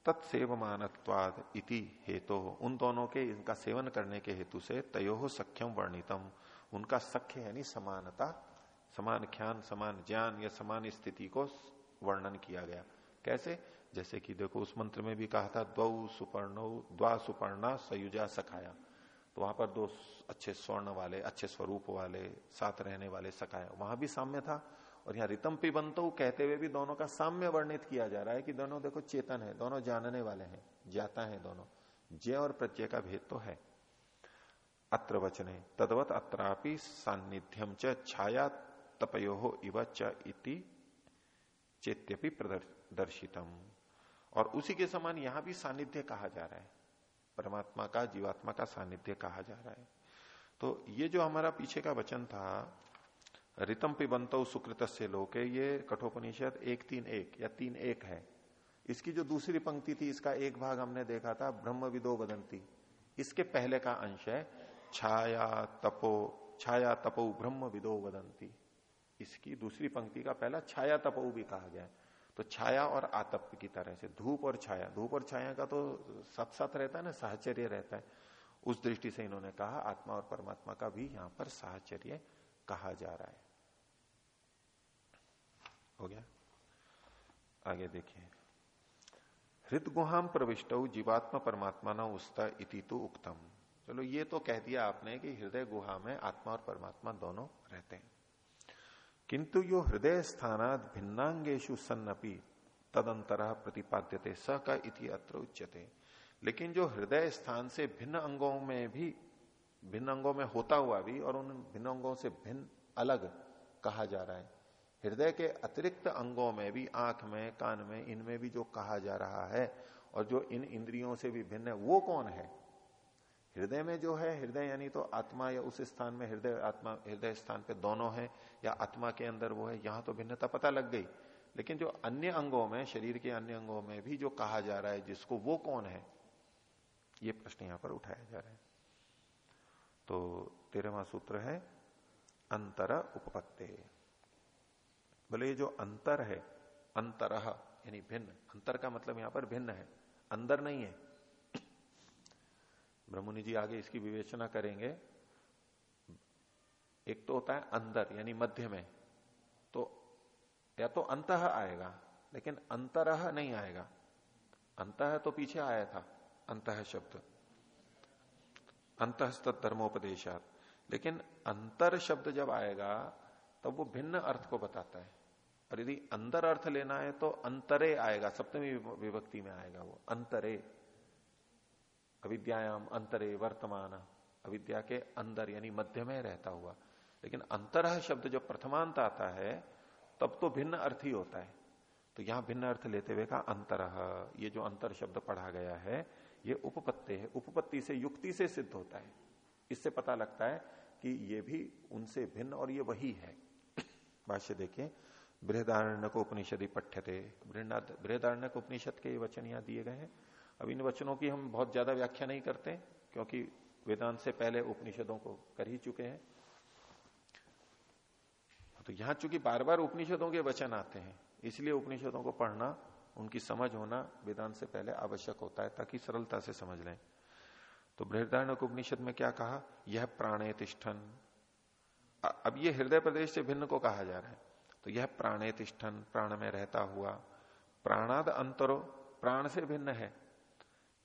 तत्सेवमानत्वाद इति हेतु। तो, उन दोनों के इनका सेवन करने के हेतु से तयो हो सख्यम वर्णितम। उनका सख्य यानी समानता समान ख्यान समान ज्ञान या समान स्थिति को वर्णन किया गया। कैसे? जैसे कि देखो उस मंत्र में भी कहा था, द्वौ सुपर्ण, द्वा सुपर्णा सयुजा सखाया। तो वहाँ पर दो अच्छे स्वर्ण वाले, अच्छे स्वरूप वाले, साथ रहने वाले सखाया। वहाँ भी साम्य था। और यहाँ रितम पिबंतो कहते हुए भी दोनों का साम्य वर्णित किया जा रहा है कि दोनों देखो चेतन है, दोनों जानने वाले हैं, ज्ञाता है दोनों। जय और प्रत्यय का भेद तो है। अत्र वचने, तदवत अत्रापि सान्निध्यम च छाया तपयो इव च इति चेत्यपि प्रदर्शितम। और उसी के समान यहाँ भी सानिध्य कहा जा रहा है। परमात्मा का, जीवात्मा का सानिध्य कहा जा रहा है। तो ये जो हमारा पीछे का वचन था, रितम पिबंत सुकृत से लोके, ये कठोपनिषद एक तीन एक, या तीन एक है। इसकी जो दूसरी पंक्ति थी, इसका एक भाग हमने देखा था ब्रह्म विदो बदंती इसके पहले का अंश है, छाया तपो छाया तपो ब्रह्म विदो वदंती। इसकी दूसरी पंक्ति का पहला छाया तपो भी कहा गया तो छाया और आतप की तरह से, धूप और छाया। धूप और छाया का तो साथ साथ रहता है ना, साहचर्य रहता है। उस दृष्टि से इन्होंने कहा, आत्मा और परमात्मा का भी यहाँ पर साहचर्य कहा जा रहा है। हो गया? आगे देखिए। हृद गुहाम प्रविष्ट, जीवात्मा परमात्मा न उस्ता इति तो उक्तम। चलो, ये तो कह दिया आपने कि हृदय गुहा में आत्मा और परमात्मा दोनों रहते हैं। किंतु यो हृदय स्थानात भिन्नांगेशु सन्नपी तदंतर प्रतिपाद्यते, स का इति अत्र उच्यते। लेकिन जो हृदय स्थान से भिन्न अंगों में भी, भिन्न अंगों में होता हुआ भी और उन भिन्न अंगों से भिन्न अलग कहा जा रहा है, हृदय के अतिरिक्त अंगों में भी, आँख में, कान में, इनमें भी जो कहा जा रहा है और जो इन इंद्रियों से भी भिन्न है, वो कौन है? हृदय में जो है, हृदय यानी तो आत्मा या उस स्थान में हृदय, आत्मा, हृदय स्थान पे दोनों है, या आत्मा के अंदर वो है, यहाँ तो भिन्नता पता लग गई। लेकिन जो अन्य अंगों में, शरीर के अन्य अंगों में भी जो कहा जा रहा है, जिसको वो कौन है, ये प्रश्न यहाँ पर उठाया जा रहा है। तो तेरहवा सूत्र है, अंतर उपपत्ति। बोले ये जो अंतर है, अंतर, यानी भिन्न, अंतर का मतलब यहाँ पर भिन्न है, अंदर नहीं है। ब्रह्मनि जी आगे इसकी विवेचना करेंगे। एक तो होता है अंदर, यानी मध्य में। तो या तो अंत आएगा, लेकिन अंतर नहीं आएगा। अंत तो पीछे आया था, अंत शब्द। अंतस्त धर्मोपदेशात लेकिन अंतर शब्द जब आएगा, तब तो वो भिन्न अर्थ को बताता है। और यदि अंदर अर्थ लेना है तो अंतरे आएगा, सप्तमी विभक्ति में आएगा वो, अंतरे। अविद्यायाम अंतरे वर्तमान। अविद्या के अंदर यानी मध्य में रहता हुआ। लेकिन अंतर शब्द जब प्रथमांत आता है, तब तो भिन्न अर्थ ही होता है। तो यहाँ भिन्न अर्थ लेते हुए का अंतर, ये जो अंतर शब्द पढ़ा गया है, ये उपपत्ति है। उपपत्ति से युक्ति से सिद्ध होता है। इससे पता लगता है कि ये भी उनसे भिन्न और ये वही है। भाष्य देखिए बृहदारण्य को उपनिषद पठ्य थे बृहदारण्य उपनिषद के वचन यहाँ दिए गए हैं। अब इन वचनों की हम बहुत ज़्यादा व्याख्या नहीं करते क्योंकि वेदांत से पहले उपनिषदों को कर ही चुके हैं। तो यहाँ चूँकि बार बार उपनिषदों के वचन आते हैं, इसलिए उपनिषदों को पढ़ना, उनकी समझ होना वेदांत से पहले आवश्यक होता है, ताकि सरलता से समझ लें। तो बृहदारण्य उपनिषद में क्या कहा? यह प्राणे तिष्ठन। अब ये हृदय प्रदेश से भिन्न को कहा जा रहा है। तो यह प्राणे तिष्ठन, प्राण में रहता हुआ, प्राणाद अंतरो, प्राण से भिन्न है।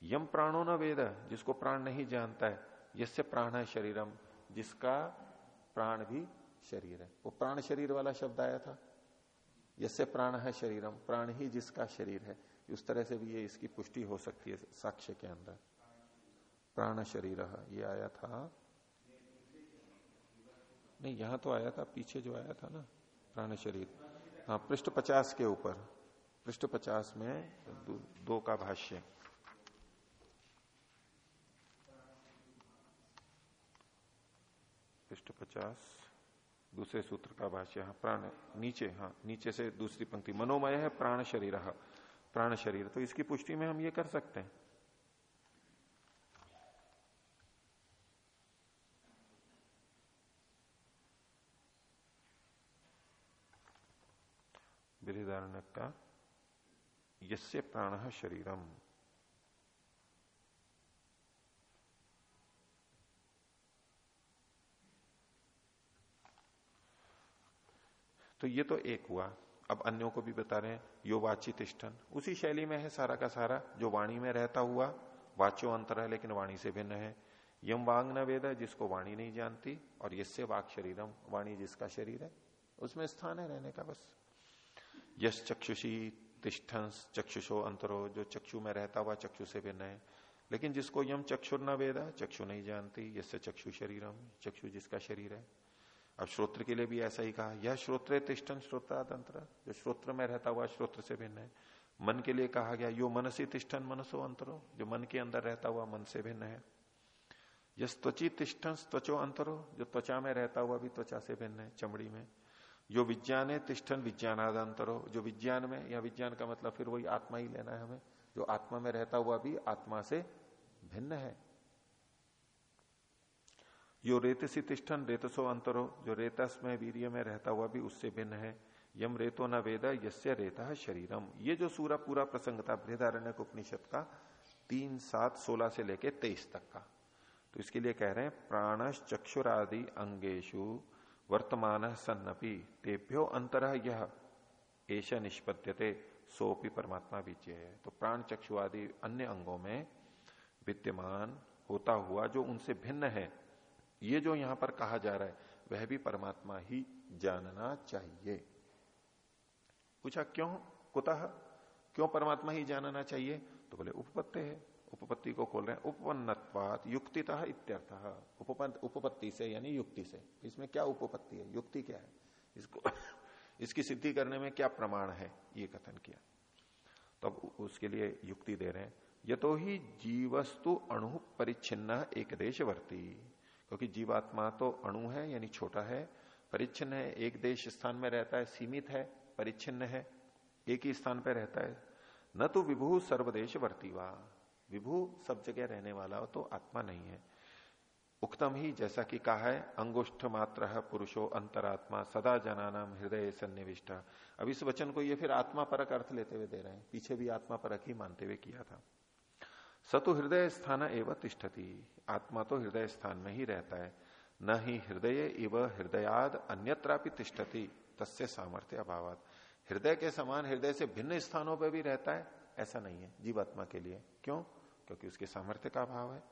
यम प्राणो न वेद जिसको प्राण नहीं जानता है यसे प्राण है शरीरम जिसका प्राण भी शरीर है। वो प्राण शरीर वाला शब्द आया था। यसे प्राण है शरीरम प्राण ही जिसका शरीर है। उस तरह से भी ये इसकी पुष्टि हो सकती है साक्ष्य के अंदर। प्राण शरीर ये आया था। नहीं यहाँ तो आया था पीछे जो आया था ना प्राण शरीर। हाँ पृष्ठ पचास के ऊपर। पृष्ठ पचास में दो, दो का भाष्य। पचास, दूसरे सूत्र का भाष्य हाँ प्राण नीचे हाँ नीचे से दूसरी पंक्ति, मनोमय है, प्राण शरीर प्राण शरीर। तो इसकी पुष्टि में हम ये कर सकते हैं। का, यस्य प्राण शरीरम। तो ये तो एक हुआ। अब अन्यों को भी बता रहे हैं यो वाची तिष्ठन। उसी शैली में है सारा का सारा, जो वाणी में रहता हुआ, वाच्यो अंतर है, लेकिन वाणी से भिन्न है। यम वांग न वेद, जिसको वाणी नहीं जानती, और यसे वाक शरीरम, वाणी जिसका शरीर है, उसमें स्थान है रहने का बस। यश चक्षुषी तिष्ठन, चक्षुषो अंतरो, जो चक्षु में रहता हुआ, चक्षु से भिन्न है। लेकिन जिसको यम चक्षुर न वेद, चक्षु नहीं जानती यसे चक्षु शरीरम, चक्षु जिसका शरीर है। अब श्रोत्र के लिए भी ऐसा ही कहा, यह श्रोत्र तिष्ठन श्रोत्रातंत्र जो श्रोत्र में रहता हुआ श्रोत्र से भिन्न है। मन के लिए कहा गया, यो मनसी तिष्ठन मनसो अंतरो। जो मन के अंदर रहता हुआ मन से भिन्न है। यस त्वची तिष्ठन त्वचो अंतरो। जो त्वचा में रहता हुआ भी त्वचा से भिन्न है, चमड़ी में। जो विज्ञान है तिष्ठन विज्ञानाद अंतरो जो विज्ञान में, या विज्ञान का मतलब फिर वही आत्मा ही लेना है हमें। जो आत्मा में रहता हुआ भी आत्मा से भिन्न है। यो रेतसी तिष्ठन रेतसो अंतरो, जो रेतस में वीर्य में रहता हुआ भी उससे भिन्न है। यम रेतो न वेद, यस्य रेता शरीरम। ये जो सूरा पूरा प्रसंग था बृहदारण्य उपनिषद का, तीन सात सोलह से लेके तेईस तक का। तो इसके लिए कह रहे हैं प्राणश चक्षुरादि अंगेशु वर्तमान सन्नपि, तेभ्यो अंतर यह एश निष्पद्यते सोपी परमात्मा बीचे है तो प्राण चक्षु आदि अन्य अंगों में विद्यमान होता हुआ जो उनसे भिन्न है ये जो यहाँ पर कहा जा रहा है, वह भी परमात्मा ही जानना चाहिए। पूछा, क्यों? कुतः? क्यों परमात्मा ही जानना चाहिए? तो बोले, उपपत्ति है। उपपत्ति को खोल रहे हैं। उपपन्नत्वात युक्तितः इत्यर्थ। उपपत्ति से यानी युक्ति से। इसमें क्या उपपत्ति है? युक्ति क्या है? इसको, इसकी सिद्धि करने में क्या प्रमाण है? ये कथन किया। तो अब उसके लिए युक्ति दे रहे हैं ये तो ही जीवस्तु अणु परिच्छिन्न एक देशवर्ती क्योंकि तो जीवात्मा तो अणु है, यानी छोटा है, परिच्छिन्न है, एक देश स्थान में रहता है, सीमित है, परिच्छिन्न है, एक ही स्थान पर रहता है। न तो विभू सर्वदेश वर्तीवा। विभू सब जगह रहने वाला तो आत्मा नहीं है। उक्तम ही जैसा कि कहा है, अंगुष्ठ मात्र पुरुषो अंतरात्मा, सदा जनानाम हृदय सन्निविष्ट। अब इस वचन को ये फिर आत्मा परक अर्थ लेते हुए दे रहे हैं। पीछे भी आत्मा परक ही मानते हुए किया था। सतु हृदय स्थान एवं तिष्ठती। आत्मा तो हृदय स्थान में ही रहता है। न ही हृदय इव हृदयाद अन्यत्रापि तिष्ठती। तस्य सामर्थ्य अभाव हृदय के समान हृदय से भिन्न स्थानों पर भी रहता है, ऐसा नहीं है जीवात्मा के लिए। क्यों? क्योंकि उसके सामर्थ्य का अभाव है।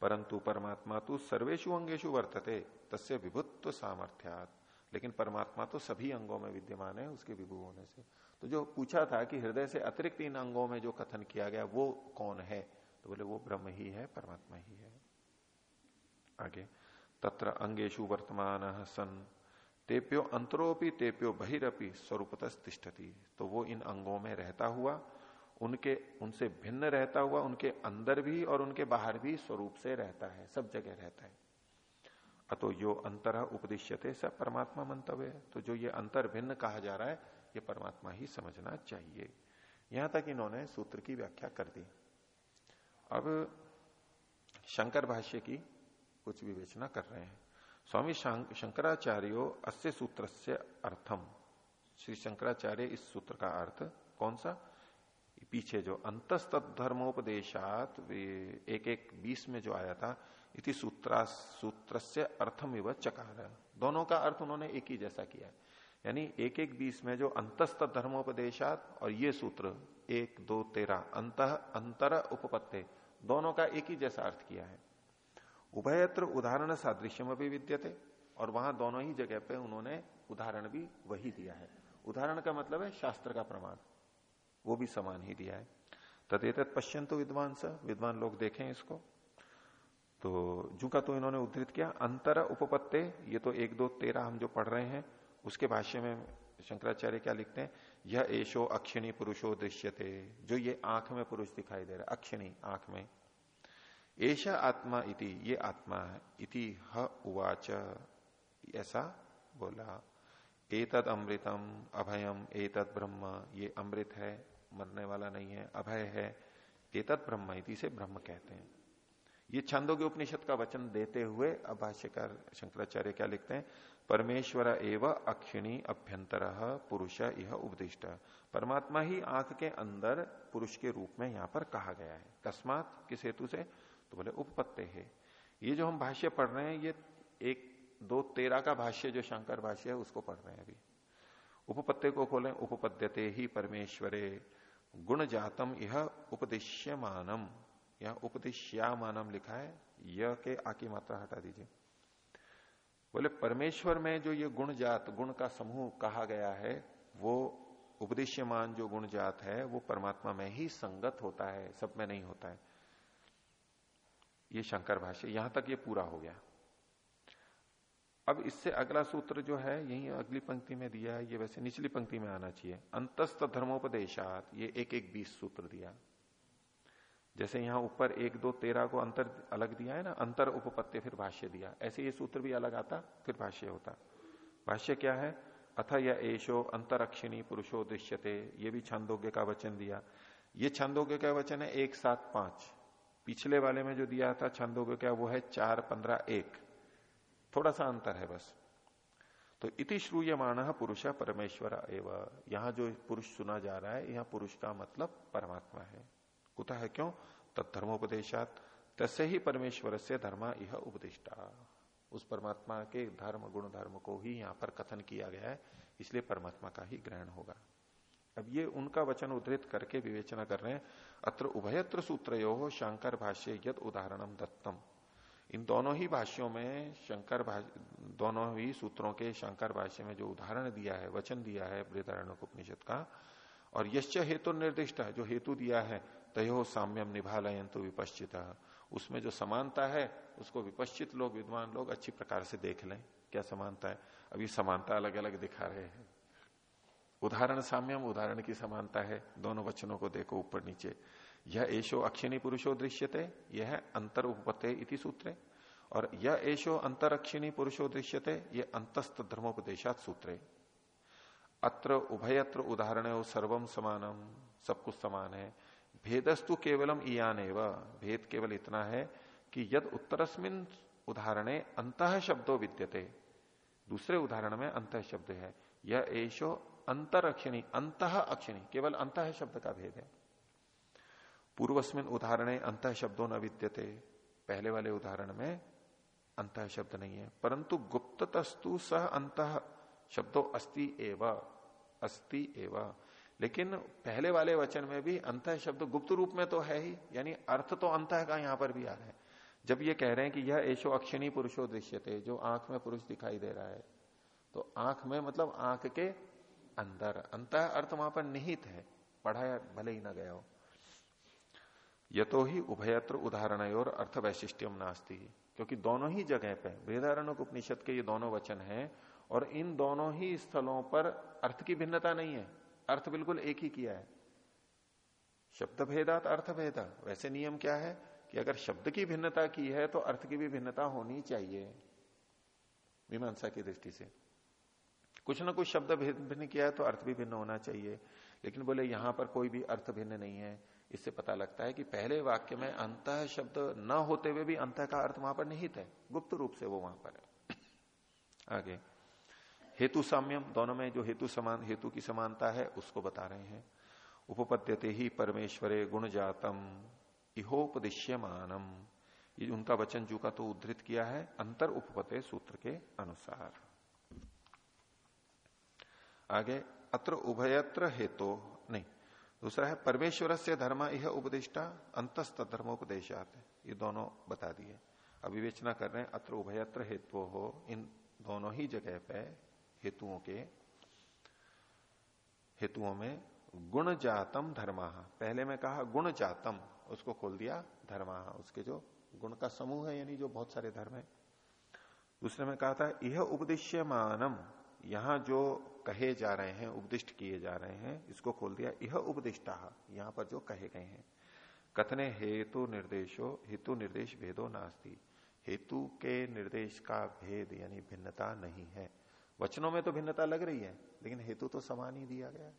परंतु परमात्मा तो सर्वेशु अंगेशु वर्तते, तस्य विभुत्व सामर्थ्यात। लेकिन परमात्मा तो सभी अंगों में विद्यमान है, उसके विभु होने से। तो जो पूछा था कि हृदय से अतिरिक्त इन अंगों में जो कथन किया गया, वो कौन है? तो बोले, वो ब्रह्म ही है, परमात्मा ही है। आगे, तत्र अंगेशु वर्तमान सन। तेप्यो अंतरोपि, तेप्यो बहिरपि स्वरूपत तिष्ठती। तो वो इन अंगों में रहता हुआ, उनके, उनसे भिन्न रहता हुआ, उनके अंदर भी और उनके बाहर भी स्वरूप से रहता है, सब जगह रहता है। अतो यो अंतर उपदिश्यते सब परमात्मा मंतव्य है। तो जो ये अंतर भिन्न कहा जा रहा है, ये परमात्मा ही समझना चाहिए। यहाँ तक इन्होंने सूत्र की व्याख्या कर दी। अब शंकर भाष्य की कुछ विवेचना कर रहे हैं। स्वामी शंकराचार्यो अस्य सूत्र से अर्थम। श्री शंकराचार्य इस सूत्र का अर्थ कौन सा? पीछे जो अंतस्त धर्मोपदेशात एक एक बीस में जो आया था इति सूत्रा सूत्र से अर्थम विव चकार। दोनों का अर्थ उन्होंने एक ही जैसा किया है। यानी एक एक बीस में जो अंतस्त धर्मोपदेशात और ये सूत्र, एक, दो, तेरह, अंत, अंतर, उपपत्ते, दोनों का एक ही जैसा अर्थ किया है। उभयत्र उदाहरण सादृश्यम अभी विद्यते और वहाँ दोनों ही जगह पे उन्होंने उदाहरण भी वही दिया है। उदाहरण का मतलब है शास्त्र का प्रमाण। वो भी समान ही दिया है। तदेत पश्चिम तो विद्वान विद्वान लोग देखें इसको। तो जू का तो इन्होंने उद्धृत किया, अंतर उपपत्ते, ये तो एक दो तेरह हम जो पढ़ रहे हैं, उसके भाष्य में शंकराचार्य क्या लिखते हैं? यह एशो अक्षिणी पुरुषो दृश्यते, जो ये आँख में पुरुष दिखाई दे रहा है, अक्षिणी आँख में। ऐसा आत्मा इति, ये आत्मा है, इति ह उवाच, ऐसा बोला। एतद अमृतम, अभयम, एतद ब्रह्म, ये अमृत है, मरने वाला नहीं है, अभय है। एतद ब्रह्म, इति से ब्रह्म कहते हैं। ये छंदों के उपनिषद का वचन देते हुए अब भाष्यकार शंकराचार्य क्या लिखते हैं? परमेश्वर एवं अक्षिणी अभ्यंतर, पुरुष यह उपदिष्ट। परमात्मा ही आँख के अंदर पुरुष के रूप में यहाँ पर कहा गया है। कस्मात किस हेतु से? तो बोले, उपपत्ते है। ये जो हम भाष्य पढ़ रहे हैं, ये एक दो तेरह का भाष्य जो शंकर भाष्य है, उसको पढ़ रहे हैं अभी। उपपत्ते को खोले, उपपद्यते ही परमेश्वरे गुण जातम यह उपदिश्य मानम यह उपदिश्यामानम लिखा है यह के आकी मात्रा हटा दीजिए। बोले, परमेश्वर में जो ये गुण जात, गुण का समूह कहा गया है, वो उपदेश्यमान जो गुण जात है, वो परमात्मा में ही संगत होता है, सब में नहीं होता है। ये शंकर भाष्य, यहाँ तक ये पूरा हो गया। अब इससे अगला सूत्र जो है, यही अगली पंक्ति में दिया है, ये वैसे निचली पंक्ति में आना चाहिए। अंतस्त धर्मोपदेशात, ये एक एक बीस सूत्र दिया। जैसे यहाँ ऊपर एक दो तेरह को अंतर अलग दिया है ना, अंतर उपपत्ति, फिर भाष्य दिया। ऐसे ये सूत्र भी अलग आता, फिर भाष्य होता। भाष्य क्या है? अथ या एशो अंतरक्षिणी पुरुषो दृश्यते, ये भी छंदोग्य का वचन दिया। ये छंदोग्य का वचन है एक सात पाँच। पिछले वाले में जो दिया था छंदोग्य का, वो है चार पंद्रह एक। थोड़ा सा अंतर है बस। तो इति श्रूयमाण पुरुष परमेश्वर एवं। यहाँ जो पुरुष सुना जा रहा है, यहाँ पुरुष का मतलब परमात्मा है। कुता क्यों? तत्धर्मोपदेशात। तसे ही परमेश्वर से धर्म यह उपदिष्टा। उस परमात्मा के धर्म गुण धर्म को ही यहाँ पर कथन किया गया है, इसलिए परमात्मा का ही ग्रहण होगा। अब ये उनका वचन उद्धृत करके विवेचना कर रहे हैं। अत्र उभयत्र सूत्र हो शंकर भाष्य यद उदाहरणम दत्तम। इन दोनों ही भाष्यों में शंकर दोनों ही सूत्रों के शंकर भाष्य में जो उदाहरण दिया है, वचन दिया है बृदारण उपनिषद का, और यश्च हेतु निर्दिष्ट जो हेतु दिया है तयो साम्यम निभालयन तो विपश्चित। उसमें जो समानता है, उसको विपश्चित लोग, विद्वान लोग अच्छी प्रकार से देख लें। क्या समानता है? अभी समानता अलग अलग दिखा रहे हैं। उदाहरण साम्यम, उदाहरण की समानता है। दोनों वचनों को देखो ऊपर नीचे। यह एशो अक्षिणी पुरुषो दृश्यते, यह अंतर उपपत्ते इति सूत्र। और यह एशो अंतर अक्षिणी पुरुषो दृश्यते यह अंतस्त धर्मोपदेशात सूत्र। अत्र उभयत्र उदाहरण सर्वम समानम सब कुछ समान है। भेदस्तु केवलम ईयान भेद केवल इतना है कि यद उत्तरस्मिन उदाहरणे अंत शब्दों विद्यते। दूसरे उदाहरण में अंत शब्द है। यह एशो अंतर अक्षिणी अंत अक्षिणी, केवल अंत शब्द का भेद है। पूर्वस्मिन उदाहरणे अंत शब्दों न विद्यते। पहले वाले उदाहरण में अंत शब्द नहीं है। परंतु गुप्तस्तु सह अंत शब्दों अस्ति एव। अस्ति एव। लेकिन पहले वाले वचन में भी अंत शब्द गुप्त रूप में तो है ही, यानी अर्थ तो अंत का यहाँ पर भी आ रहा है। जब ये कह रहे हैं कि यह ऐशो अक्षिणी पुरुषो दृश्यते, जो आँख में पुरुष दिखाई दे रहा है तो आँख में मतलब आँख के अंदर। अंत अर्थ वहाँ पर निहित है, पढ़ाया भले ही ना गया हो। यह तो ही उभयत्र उदाहरण और अर्थ वैशिष्ट्यम नास्ती, क्योंकि दोनों ही जगह पे वेदारण उपनिषद के ये दोनों वचन हैं, और इन दोनों ही स्थलों पर अर्थ की भिन्नता नहीं है। अर्थ बिल्कुल एक ही किया है। शब्द भेदात अर्थ भेदा वैसे नियम क्या है कि अगर शब्द की भिन्नता की है तो अर्थ की भी भिन्नता होनी चाहिए, मीमांसा की दृष्टि से। कुछ ना कुछ शब्द भिन्न किया है तो अर्थ भी भिन्न होना चाहिए। लेकिन बोले, यहाँ पर कोई भी अर्थ भिन्न नहीं है। इससे पता लगता है कि पहले वाक्य में अंत शब्द न होते हुए भी अंत का अर्थ वहाँ पर निहित है। गुप्त रूप से वो वहाँ पर है। आगे। हेतु साम्यम, दोनों में जो हेतु समान, हेतु की समानता है, उसको बता रहे हैं। उपपद्यते ही परमेश्वरे गुण जातम इहोपदिश्यमानम। ये उनका वचन जू का तो उद्धृत किया है, अंतर उपपते सूत्र के अनुसार। आगे, अत्र उभयत्र हेतु, नहीं, दूसरा है परमेश्वर से धर्म यह उपदिष्टा अंतस्त धर्मोपदेशात। ये दोनों बता दिए। अविवेचना कर रहे हैं, अत्र उभयत्र हेतु हो इन दोनों ही जगह पे हेतुओं के, हेतुओं में गुण जातम धर्मा। पहले में कहा गुण जातम उसको खोल दिया, धर्मा, उसके जो गुण का समूह है, यानी जो बहुत सारे धर्म है। दूसरे में कहा था यह उपदिश्य मानम यहाँ जो कहे जा रहे हैं, उपदिष्ट किए जा रहे हैं, इसको खोल दिया यह उपदिष्टा, यहाँ पर जो कहे गए हैं। कथने हेतु निर्देशो, हेतु निर्देश भेदो नास्ती। हेतु के निर्देश का भेद, यानी भिन्नता नहीं है। वचनों में तो भिन्नता लग रही है, लेकिन हेतु तो समान ही दिया गया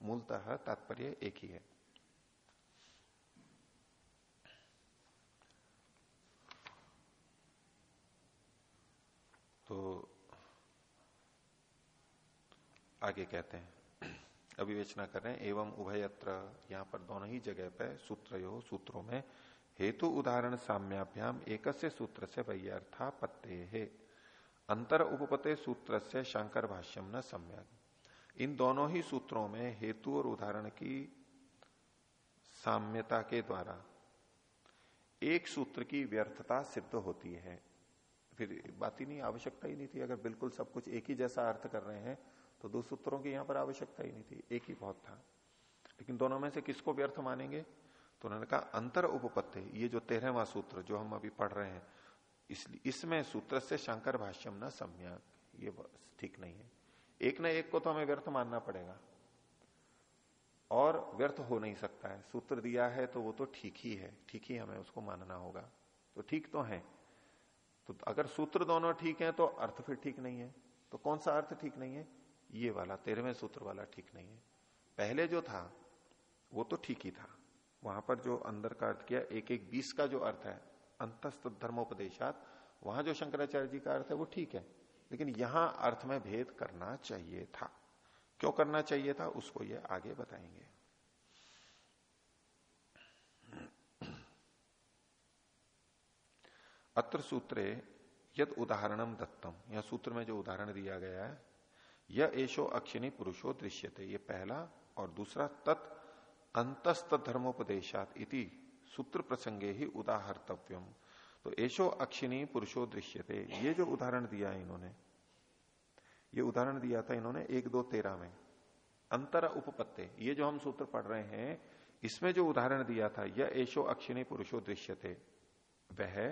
मूलतः तात्पर्य एक ही है। तो आगे कहते हैं अभिवेचना कर रहे हैं, एवं उभयत्र, यहाँ पर दोनों ही जगह पे सूत्र सूत्रों में, हेतु उदाहरण साम्याभ्याम एक सूत्र से वैयर्था पत्ते। है अंतर उपपते सूत्र से शंकर भाष्यम न सम्यक इन दोनों ही सूत्रों में हेतु और उदाहरण की साम्यता के द्वारा एक सूत्र की व्यर्थता सिद्ध होती है। फिर बात ही नहीं, आवश्यकता ही नहीं थी। अगर बिल्कुल सब कुछ एक ही जैसा अर्थ कर रहे हैं तो दो सूत्रों की यहाँ पर आवश्यकता ही नहीं थी। एक ही बहुत था। लेकिन दोनों में से किसको व्यर्थ मानेंगे? तो उन्होंने कहा, अंतर उपपत्ति, ये जो तेरहवा सूत्र जो हम अभी पढ़ रहे हैं इस, इसमें सूत्र से शंकर भाष्यम न सम्यक ये ठीक नहीं है। एक ना एक को तो हमें व्यर्थ मानना पड़ेगा। और व्यर्थ हो नहीं सकता है। सूत्र दिया है तो वो तो ठीक ही है। ठीक ही हमें उसको मानना होगा। तो ठीक तो है। तो अगर सूत्र दोनों ठीक है तो अर्थ फिर ठीक नहीं है। तो कौन सा अर्थ ठीक नहीं है? ये वाला तेरहवें सूत्र वाला ठीक नहीं है। पहले जो था वो तो ठीक ही था। वहाँ पर जो अंदर का अर्थ किया एक एक बीस का जो अर्थ है अंतस्त धर्मोपदेशात वहाँ जो शंकराचार्य जी का अर्थ है वो ठीक है, लेकिन यहाँ अर्थ में भेद करना चाहिए था। क्यों करना चाहिए था, उसको ये आगे बताएँगे। अत्र सूत्रे यद उदाहरणम दत्तम। यह सूत्र में जो उदाहरण दिया गया है यह एशो अक्षिणी पुरुषो दृश्यते, ये पहला और दूसरा तत् अंतस्त धर्मोपदेशात इति सूत्र प्रसंगे ही उदाहर्तव्यम। तो एशो अक्षिणी पुरुषो दृश्यते। ये जो उदाहरण दिया इन्होंने, ये उदाहरण दिया था इन्होंने एक दो तेरह में। अंतर उपपत्ते, ये जो हम सूत्र पढ़ रहे हैं, इसमें जो उदाहरण दिया था यह एशो अक्षिणी पुरुषो दृश्यते, वह,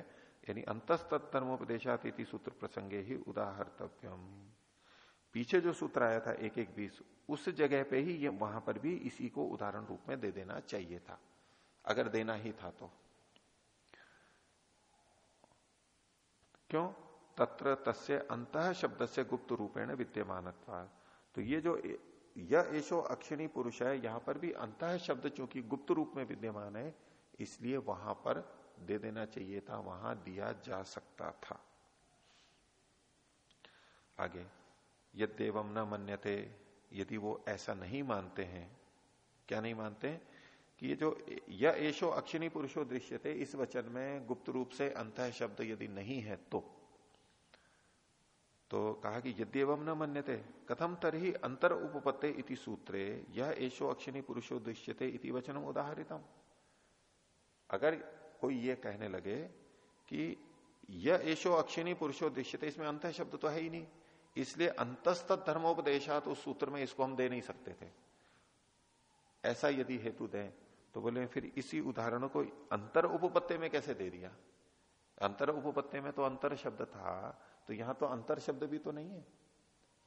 यानी अंतस्त धर्मोपदेशात सूत्र प्रसंगे ही उदाहर्तव्यम। पीछे जो सूत्र आया था, एक एक बीस, उस जगह पे ही ये, वहाँ पर भी इसी को उदाहरण रूप में दे देना चाहिए था। अगर देना ही था तो। क्यों? तत्र तस्य अंत शब्द से गुप्त रूपेण विद्यमान तो ये जो यह एशो अक्षिणी पुरुष है, यहाँ पर भी अंत शब्द चूँकि गुप्त रूप में विद्यमान है, इसलिए वहाँ पर दे देना चाहिए था, वहाँ दिया जा सकता था। आगे यद्यवम न मन्यते, यदि वो ऐसा नहीं मानते हैं, क्या नहीं मानते? कि ये जो यह एशो अक्षिणी पुरुषो दृश्य थे इस वचन में गुप्त रूप से अंत शब्द यदि नहीं है तो। तो कहा कि यद्यवम न मन्यते कथम तरही अंतर उपपत्ते इति सूत्रे यह एशो अक्षिणी पुरुषो दृश्यते इति वचनम उदाहरितम। अगर कोई ये कहने लगे कि यह एशो अक्षिणी पुरुषो दृश्यते, इसमें अंत शब्द तो है ही नहीं। इसलिए अंतस्त धर्मोपदेशा उस सूत्र में इसको हम दे नहीं सकते थे। ऐसा यदि हेतु दें तो बोले, फिर इसी उदाहरण को अंतर उपपत्ति में कैसे दे दिया? अंतर उपपत्ति में तो अंतर शब्द था तो यहाँ तो अंतर शब्द भी तो नहीं है।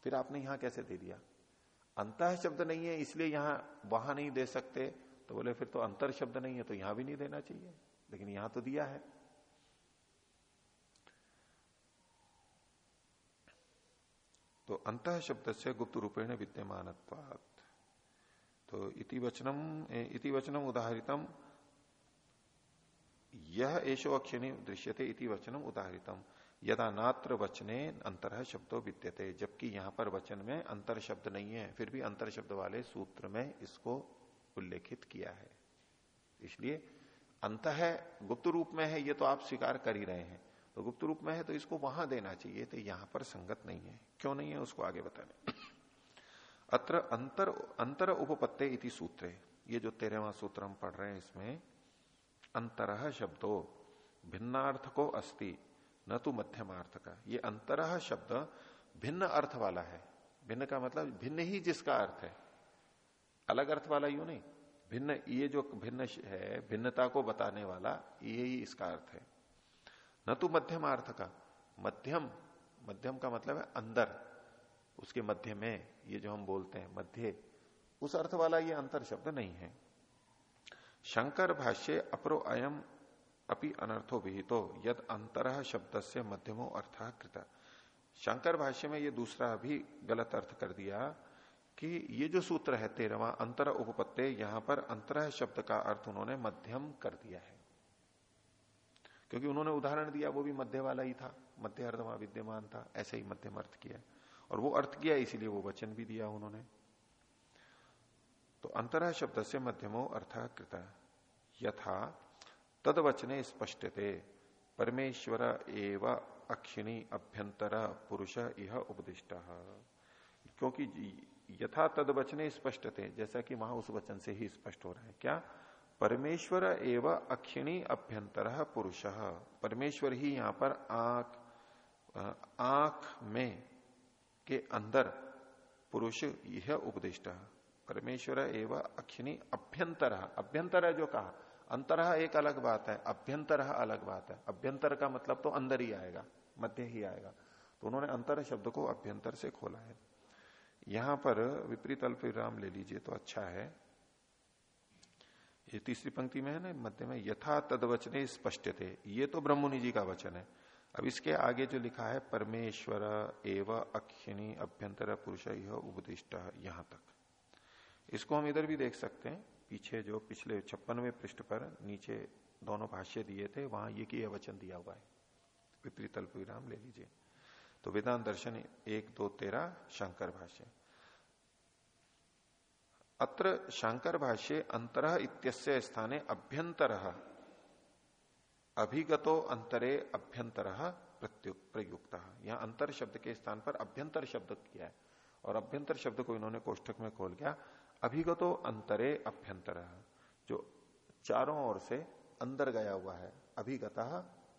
फिर आपने यहाँ कैसे दे दिया? अंत शब्द नहीं है, इसलिए यहाँ वहाँ नहीं दे सकते। तो बोले, फिर तो अंतर शब्द नहीं है तो यहाँ भी नहीं देना चाहिए। लेकिन यहाँ तो दिया है। तो अंत शब्द से गुप्त रूपेण विद्यमान तो इति वचनम इति वचनम उदाहरितम। यह एशो अक्षिणी दृश्यते, इति वचनम उदाहरितम। यदा नात्र वचने, अंतर शब्दों विद्यते। जबकि यहाँ पर वचन में अंतर शब्द नहीं है, फिर भी अंतर शब्द वाले सूत्र में इसको उल्लेखित किया है। इसलिए अंत है गुप्त रूप में है, ये तो आप स्वीकार कर ही रहे हैं। तो गुप्त रूप में है तो इसको वहाँ देना चाहिए तो यहाँ पर संगत नहीं है। क्यों नहीं है, उसको आगे बताने। अत्र अंतर अंतर उपपत्ते इति सूत्र। ये जो तेरहवा सूत्र हम पढ़ रहे हैं, इसमें अंतर शब्दों भिन्नार्थ को अस्ति, न तो मध्यमार्थ का ये अंतर शब्द भिन्न अर्थ वाला है। भिन्न का मतलब भिन्न ही जिसका अर्थ है। अलग अर्थ वाला यू नहीं। भिन्न, ये जो भिन्न है, भिन्नता को बताने वाला, ये ही इसका अर्थ है। न तो मध्यम अर्थ का मध्यम मध्यम का मतलब है अंदर। उसके मध्य में, ये जो हम बोलते हैं, मध्य, उस अर्थ वाला ये अंतर शब्द नहीं है। शंकर भाष्य अपरो अयम अपि अनर्थो विहितो, यद अंतर शब्द से मध्यमो अर्थ कृत। शंकर भाष्य में ये दूसरा भी गलत अर्थ कर दिया कि ये जो सूत्र है तेरहवा, अंतर उपपत्ते, यहाँ पर अंतर शब्द का अर्थ उन्होंने मध्यम कर दिया है। क्योंकि उन्होंने उदाहरण दिया, वो भी मध्य वाला ही था, मध्य वहाँ विद्यमान था, ऐसे ही मध्यम अर्थ किया। और वो अर्थ किया, इसीलिए वो वचन भी दिया उन्होंने। तो अंतर शब्द से मध्यमो अर्थ कृत। यथा तद वचने स्पष्ट थे परमेश्वर एव अक्षिणी अभ्यंतर पुरुष यह उपदिष्ट। क्योंकि यथा तद वचने स्पष्ट थे जैसा कि वहाँ उस वचन से ही स्पष्ट हो रहा है। क्या? परमेश्वर एव अक्षिणी अभ्यंतर पुरुष। परमेश्वर ही यहाँ पर आँख आँख में के अंदर पुरुष यह उपदिष्ट परमेश्वर एवं अक्षिणी अभ्यंतर। अभ्यंतर है जो कहा, अंतर एक अलग बात है, अभ्यंतर अलग बात है। अभ्यंतर का मतलब तो अंदर ही आएगा, मध्य ही आएगा। तो उन्होंने अंतर शब्द को अभ्यंतर से खोला है। यहाँ पर विपरीत अल्प विराम ले लीजिए तो अच्छा है। ये तीसरी पंक्ति में है ना, मध्य में यथा तद वचने स्पष्ट थे ये तो ब्रह्मनि जी का वचन है। अब इसके आगे जो लिखा है, परमेश्वर एव अक्षिणी अभ्यंतर पुरुष यह उपदिष्ट यहाँ तक। इसको हम इधर भी देख सकते हैं, पीछे जो पिछले छप्पनवे पृष्ठ पर नीचे दोनों भाष्य दिए थे, वहाँ ये की वचन दिया हुआ है। विपरीत विराम ले लीजिए। तो वेदांत दर्शन एक, दो, तेरह, शंकर भाष्य। अत्र शंकर भाष्य अंतर इत्यस्य स्थाने अभ्यंतर अभिगतो अंतरे अभ्यंतर प्रयुक्त। यहाँ अंतर शब्द के स्थान पर अभ्यंतर शब्द किया है। और अभ्यंतर शब्द को इन्होंने कोष्ठक में खोल गया। अभिगतो अंतरे अभ्यंतर। जो चारों ओर से अंदर गया हुआ है, अभिगत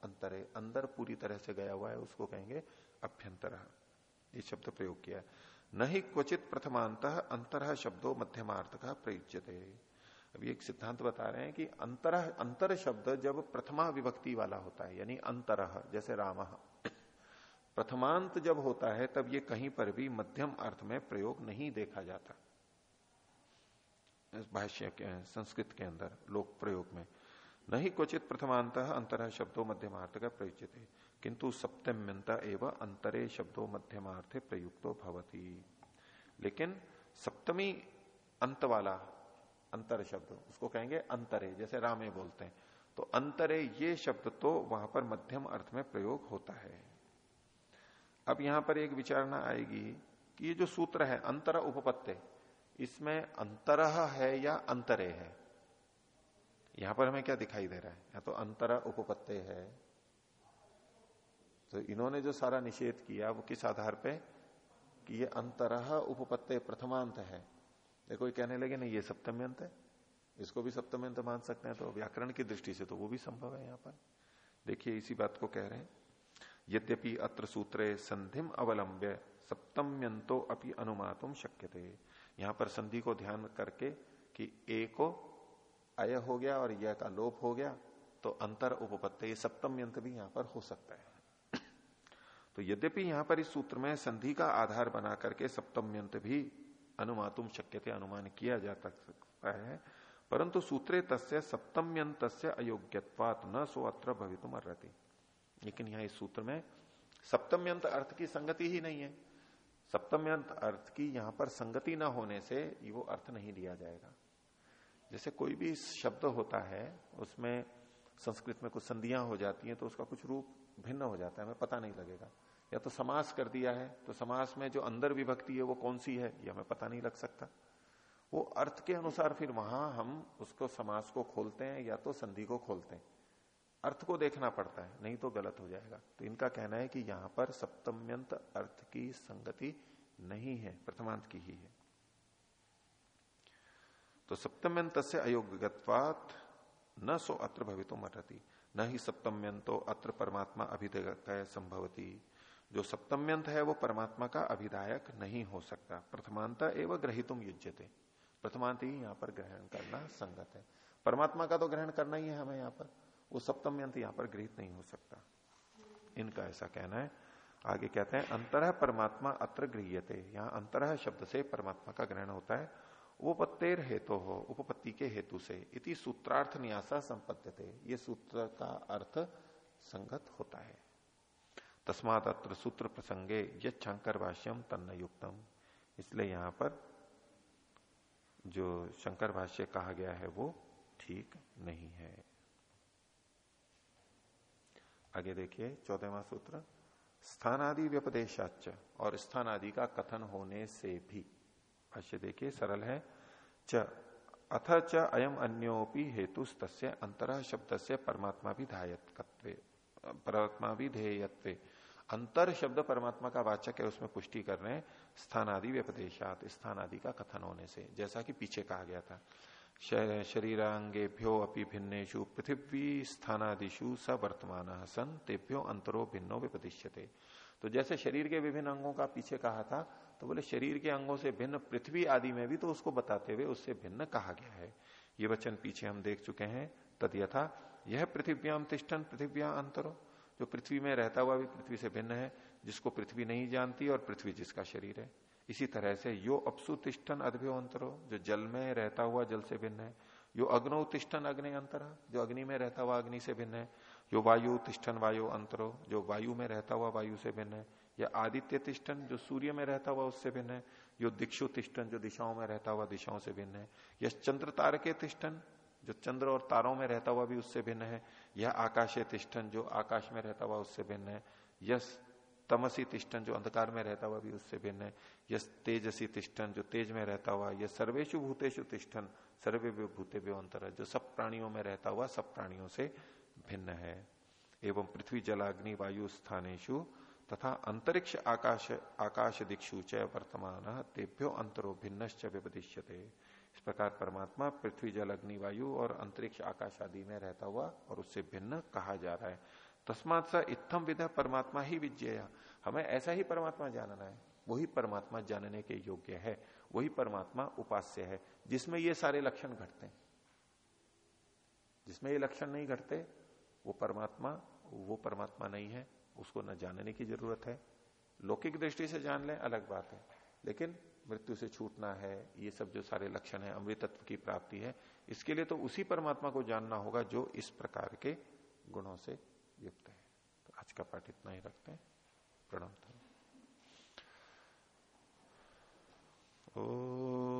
अंतरे। अंदर पूरी तरह से गया हुआ है, उसको कहेंगे अभ्यंतर। ये शब्द प्रयोग किया न ही क्वचित प्रथमांत अंतर शब्दों मध्यमार्थ का प्रयुज्यते अभी एक सिद्धांत बता रहे हैं कि अंतर अंतर शब्द जब प्रथमा विभक्ति वाला होता है, यानी अंतर जैसे राम। प्रथमांत जब होता है, तब ये कहीं पर भी मध्यम अर्थ में प्रयोग नहीं देखा जाता। भाष्य के, संस्कृत के अंदर, लोक प्रयोग में। नहीं क्वचित प्रथमांत अंतर शब्दों मध्यमार्थ का प्रयुक्त है, किंतु सप्तम्यंत एवं अंतरे शब्दों मध्यमार्थे प्रयुक्तो भवती। लेकिन सप्तमी अंत वाला अंतर शब्द, उसको कहेंगे अंतरे, जैसे रामे बोलते हैं। तो अंतरे ये शब्द तो वहाँ पर मध्यम अर्थ में प्रयोग होता है। अब यहाँ पर एक विचारणा आएगी कि ये जो सूत्र है, अंतर उपपत्ति, इसमें अंतर है या अंतरे है? यहाँ पर हमें क्या दिखाई दे रहा है? या तो अंतर उपपत्ति है। तो इन्होंने जो सारा निषेध किया, वो किस आधार पे? कि ये अंतर उपपत्ति प्रथमांत है। देखो ये कहने लगे, नहीं, ये सप्तमी अंत है, इसको भी सप्तमी अंत मान सकते हैं। तो व्याकरण की दृष्टि से तो वो भी संभव है यहाँ पर। देखिए, इसी बात को कह रहे हैं, यद्यपि अत्र सूत्रे संधिम अवलंब्य, सप्तम्यंतो अपनी अनुमातुम शक्य थे यहाँ पर संधि को ध्यान करके कि ए को अय हो गया और यह का लोप हो गया तो अंतर उपपत्ति, ये सप्तम यंत्र भी यहाँ पर हो सकता है। तो यद्यपि यहाँ पर इस सूत्र में संधि का आधार बना करके सप्तम यंत्र भी अनुमातुम शक्य थे अनुमान किया जा सकता है। परंतु सूत्रे तस्य सप्तम्यंत अयोग्यवात न सो अत्र भवितुम अर्ति लेकिन यहाँ इस सूत्र में सप्तम्यंत अर्थ की संगति ही नहीं है। सप्तम्यंत अर्थ की यहाँ पर संगति न होने से वो अर्थ नहीं लिया जाएगा। जैसे कोई भी शब्द होता है, उसमें संस्कृत में कुछ संधियाँ हो जाती हैं तो उसका कुछ रूप भिन्न हो जाता है, हमें पता नहीं लगेगा। या तो समास कर दिया है तो समास में जो अंदर विभक्ति है वो कौन सी है ये हमें पता नहीं लग सकता। वो अर्थ के अनुसार फिर वहाँ हम उसको समास को खोलते हैं या तो संधि को खोलते हैं। अर्थ को देखना पड़ता है, नहीं तो गलत हो जाएगा। तो इनका कहना है कि यहाँ पर सप्तम्यंत अर्थ की संगति नहीं है, प्रथमांत की ही है। तो सप्तम्यंत से अयोग्यवात न सो अत्र भवितो मरती न ही सप्तम्यंतो अत्र परमात्मा अभिधेय संभवती। जो सप्तम्यंत है, वो परमात्मा का अभिदायक नहीं हो सकता। प्रथमांत एवं ग्रहितुम युजते प्रथमांत ही यहाँ पर ग्रहण करना संगत है। परमात्मा का तो ग्रहण करना ही है हमें यहाँ पर। वो सप्तम्यंत यहाँ पर गृहित नहीं हो सकता। इनका ऐसा कहना है। आगे कहते हैं, अंतर परमात्मा अत्र गृहते यहाँ अंतर शब्द से परमात्मा का ग्रहण होता है। उपपत्तेर हेतु हो उपपत्ति के हेतु से। इति सूत्रार्थ न्यासा संपत्ति ये सूत्र का अर्थ संगत होता है। तस्मात अत्र सूत्र प्रसंगे यंकर भाष्यम तन्न इसलिए यहाँ पर जो शंकर भाष्य कहा गया है, वो ठीक नहीं है। आगे देखिए, चौदहवा सूत्र। स्थानादि व्यपदेशाच और स्थान आदि का कथन होने से भी। भाष्य देखिए, सरल है। च, अथ च अयम अन्योपि हेतु तस्य अंतर शब्द से परमात्मा भी धायत्व परमात्मा भी ध्येयत्व। अंतर शब्द परमात्मा का वाचक है, उसमें पुष्टि कर रहे हैं। स्थान आदि व्यपदेशात स्थान आदि का कथन होने से, जैसा कि पीछे कहा गया था। शरीरांगेभ्यो अपनी भिन्नेशु पृथ्वी स्थानादिशु स वर्तमान सन, तेभ्यो अंतरो भिन्नो विपदिश्यते तो जैसे शरीर के विभिन्न अंगों का पीछे कहा था तो बोले शरीर के अंगों से भिन्न, पृथ्वी आदि में भी तो उसको बताते हुए उससे भिन्न कहा गया है। ये वचन पीछे हम देख चुके हैं। तद यथा यह पृथ्व्याम तिष्ठन, पृथ्व्या अंतरो। जो पृथ्वी में रहता हुआ भी पृथ्वी से भिन्न है, जिसको पृथ्वी नहीं जानती और पृथ्वी जिसका शरीर है। इसी तरह से यो अपसु तिष्ठन अद्भ्यो अंतरो, जो जल में रहता हुआ जल से भिन्न है। यो अग्नो तिष्ठन अग्नि अंतर, जो अग्नि में रहता हुआ अग्नि से भिन्न है। यो वायु तिष्ठन वायु अंतरो, जो वायु में रहता हुआ वायु से भिन्न है। या आदित्य तिष्ठन, जो सूर्य में रहता हुआ उससे भिन्न है। यो दीक्षु तिष्ठन, जो दिशाओं में रहता हुआ दिशाओं से भिन्न है। यह चंद्र तारके तिष्ठन जो चंद्र और तारों में रहता हुआ भी उससे भिन्न है, यह आकाशीय तिष्ठन जो आकाश में रहता हुआ उससे भिन्न है, यस तमसी तिष्ठन जो अंधकार में रहता हुआ भी उससे भिन्न है, यस तेजसी तिष्ठन जो तेज में रहता हुआ यह सर्वेशु भूतेशु तिष्ठन सर्वे भूते अंतर है, जो सब प्राणियों में रहता हुआ सब प्राणियों से भिन्न है। एवं पृथ्वी जलाग्नि वायु स्थानेशु तथा अंतरिक्ष आकाश आकाश दिक्षु च वर्तमान तेभ्यो अंतरो भिन्नश्च विपदिश्यते इस प्रकार परमात्मा पृथ्वी, जल, अग्नि, वायु और अंतरिक्ष, आकाश आदि में रहता हुआ और उससे भिन्न कहा जा रहा है। तस्मात सा इत्थम विधा परमात्मा ही विजय हमें ऐसा ही परमात्मा जानना है। वही परमात्मा जानने के योग्य है। वही परमात्मा उपास्य है, जिसमें ये सारे लक्षण घटते हैं। जिसमें ये लक्षण नहीं घटते, वो परमात्मा वो परमात्मा नहीं है। उसको न जानने की ज़रूरत है। लौकिक दृष्टि से जान ले, अलग बात है। लेकिन मृत्यु से छूटना है, ये सब जो सारे लक्षण है अमृतत्व की प्राप्ति है, इसके लिए तो उसी परमात्मा को जानना होगा जो इस प्रकार के गुणों से युक्त है। तो आज का पाठ इतना ही रखते हैं। प्रणाम। ओ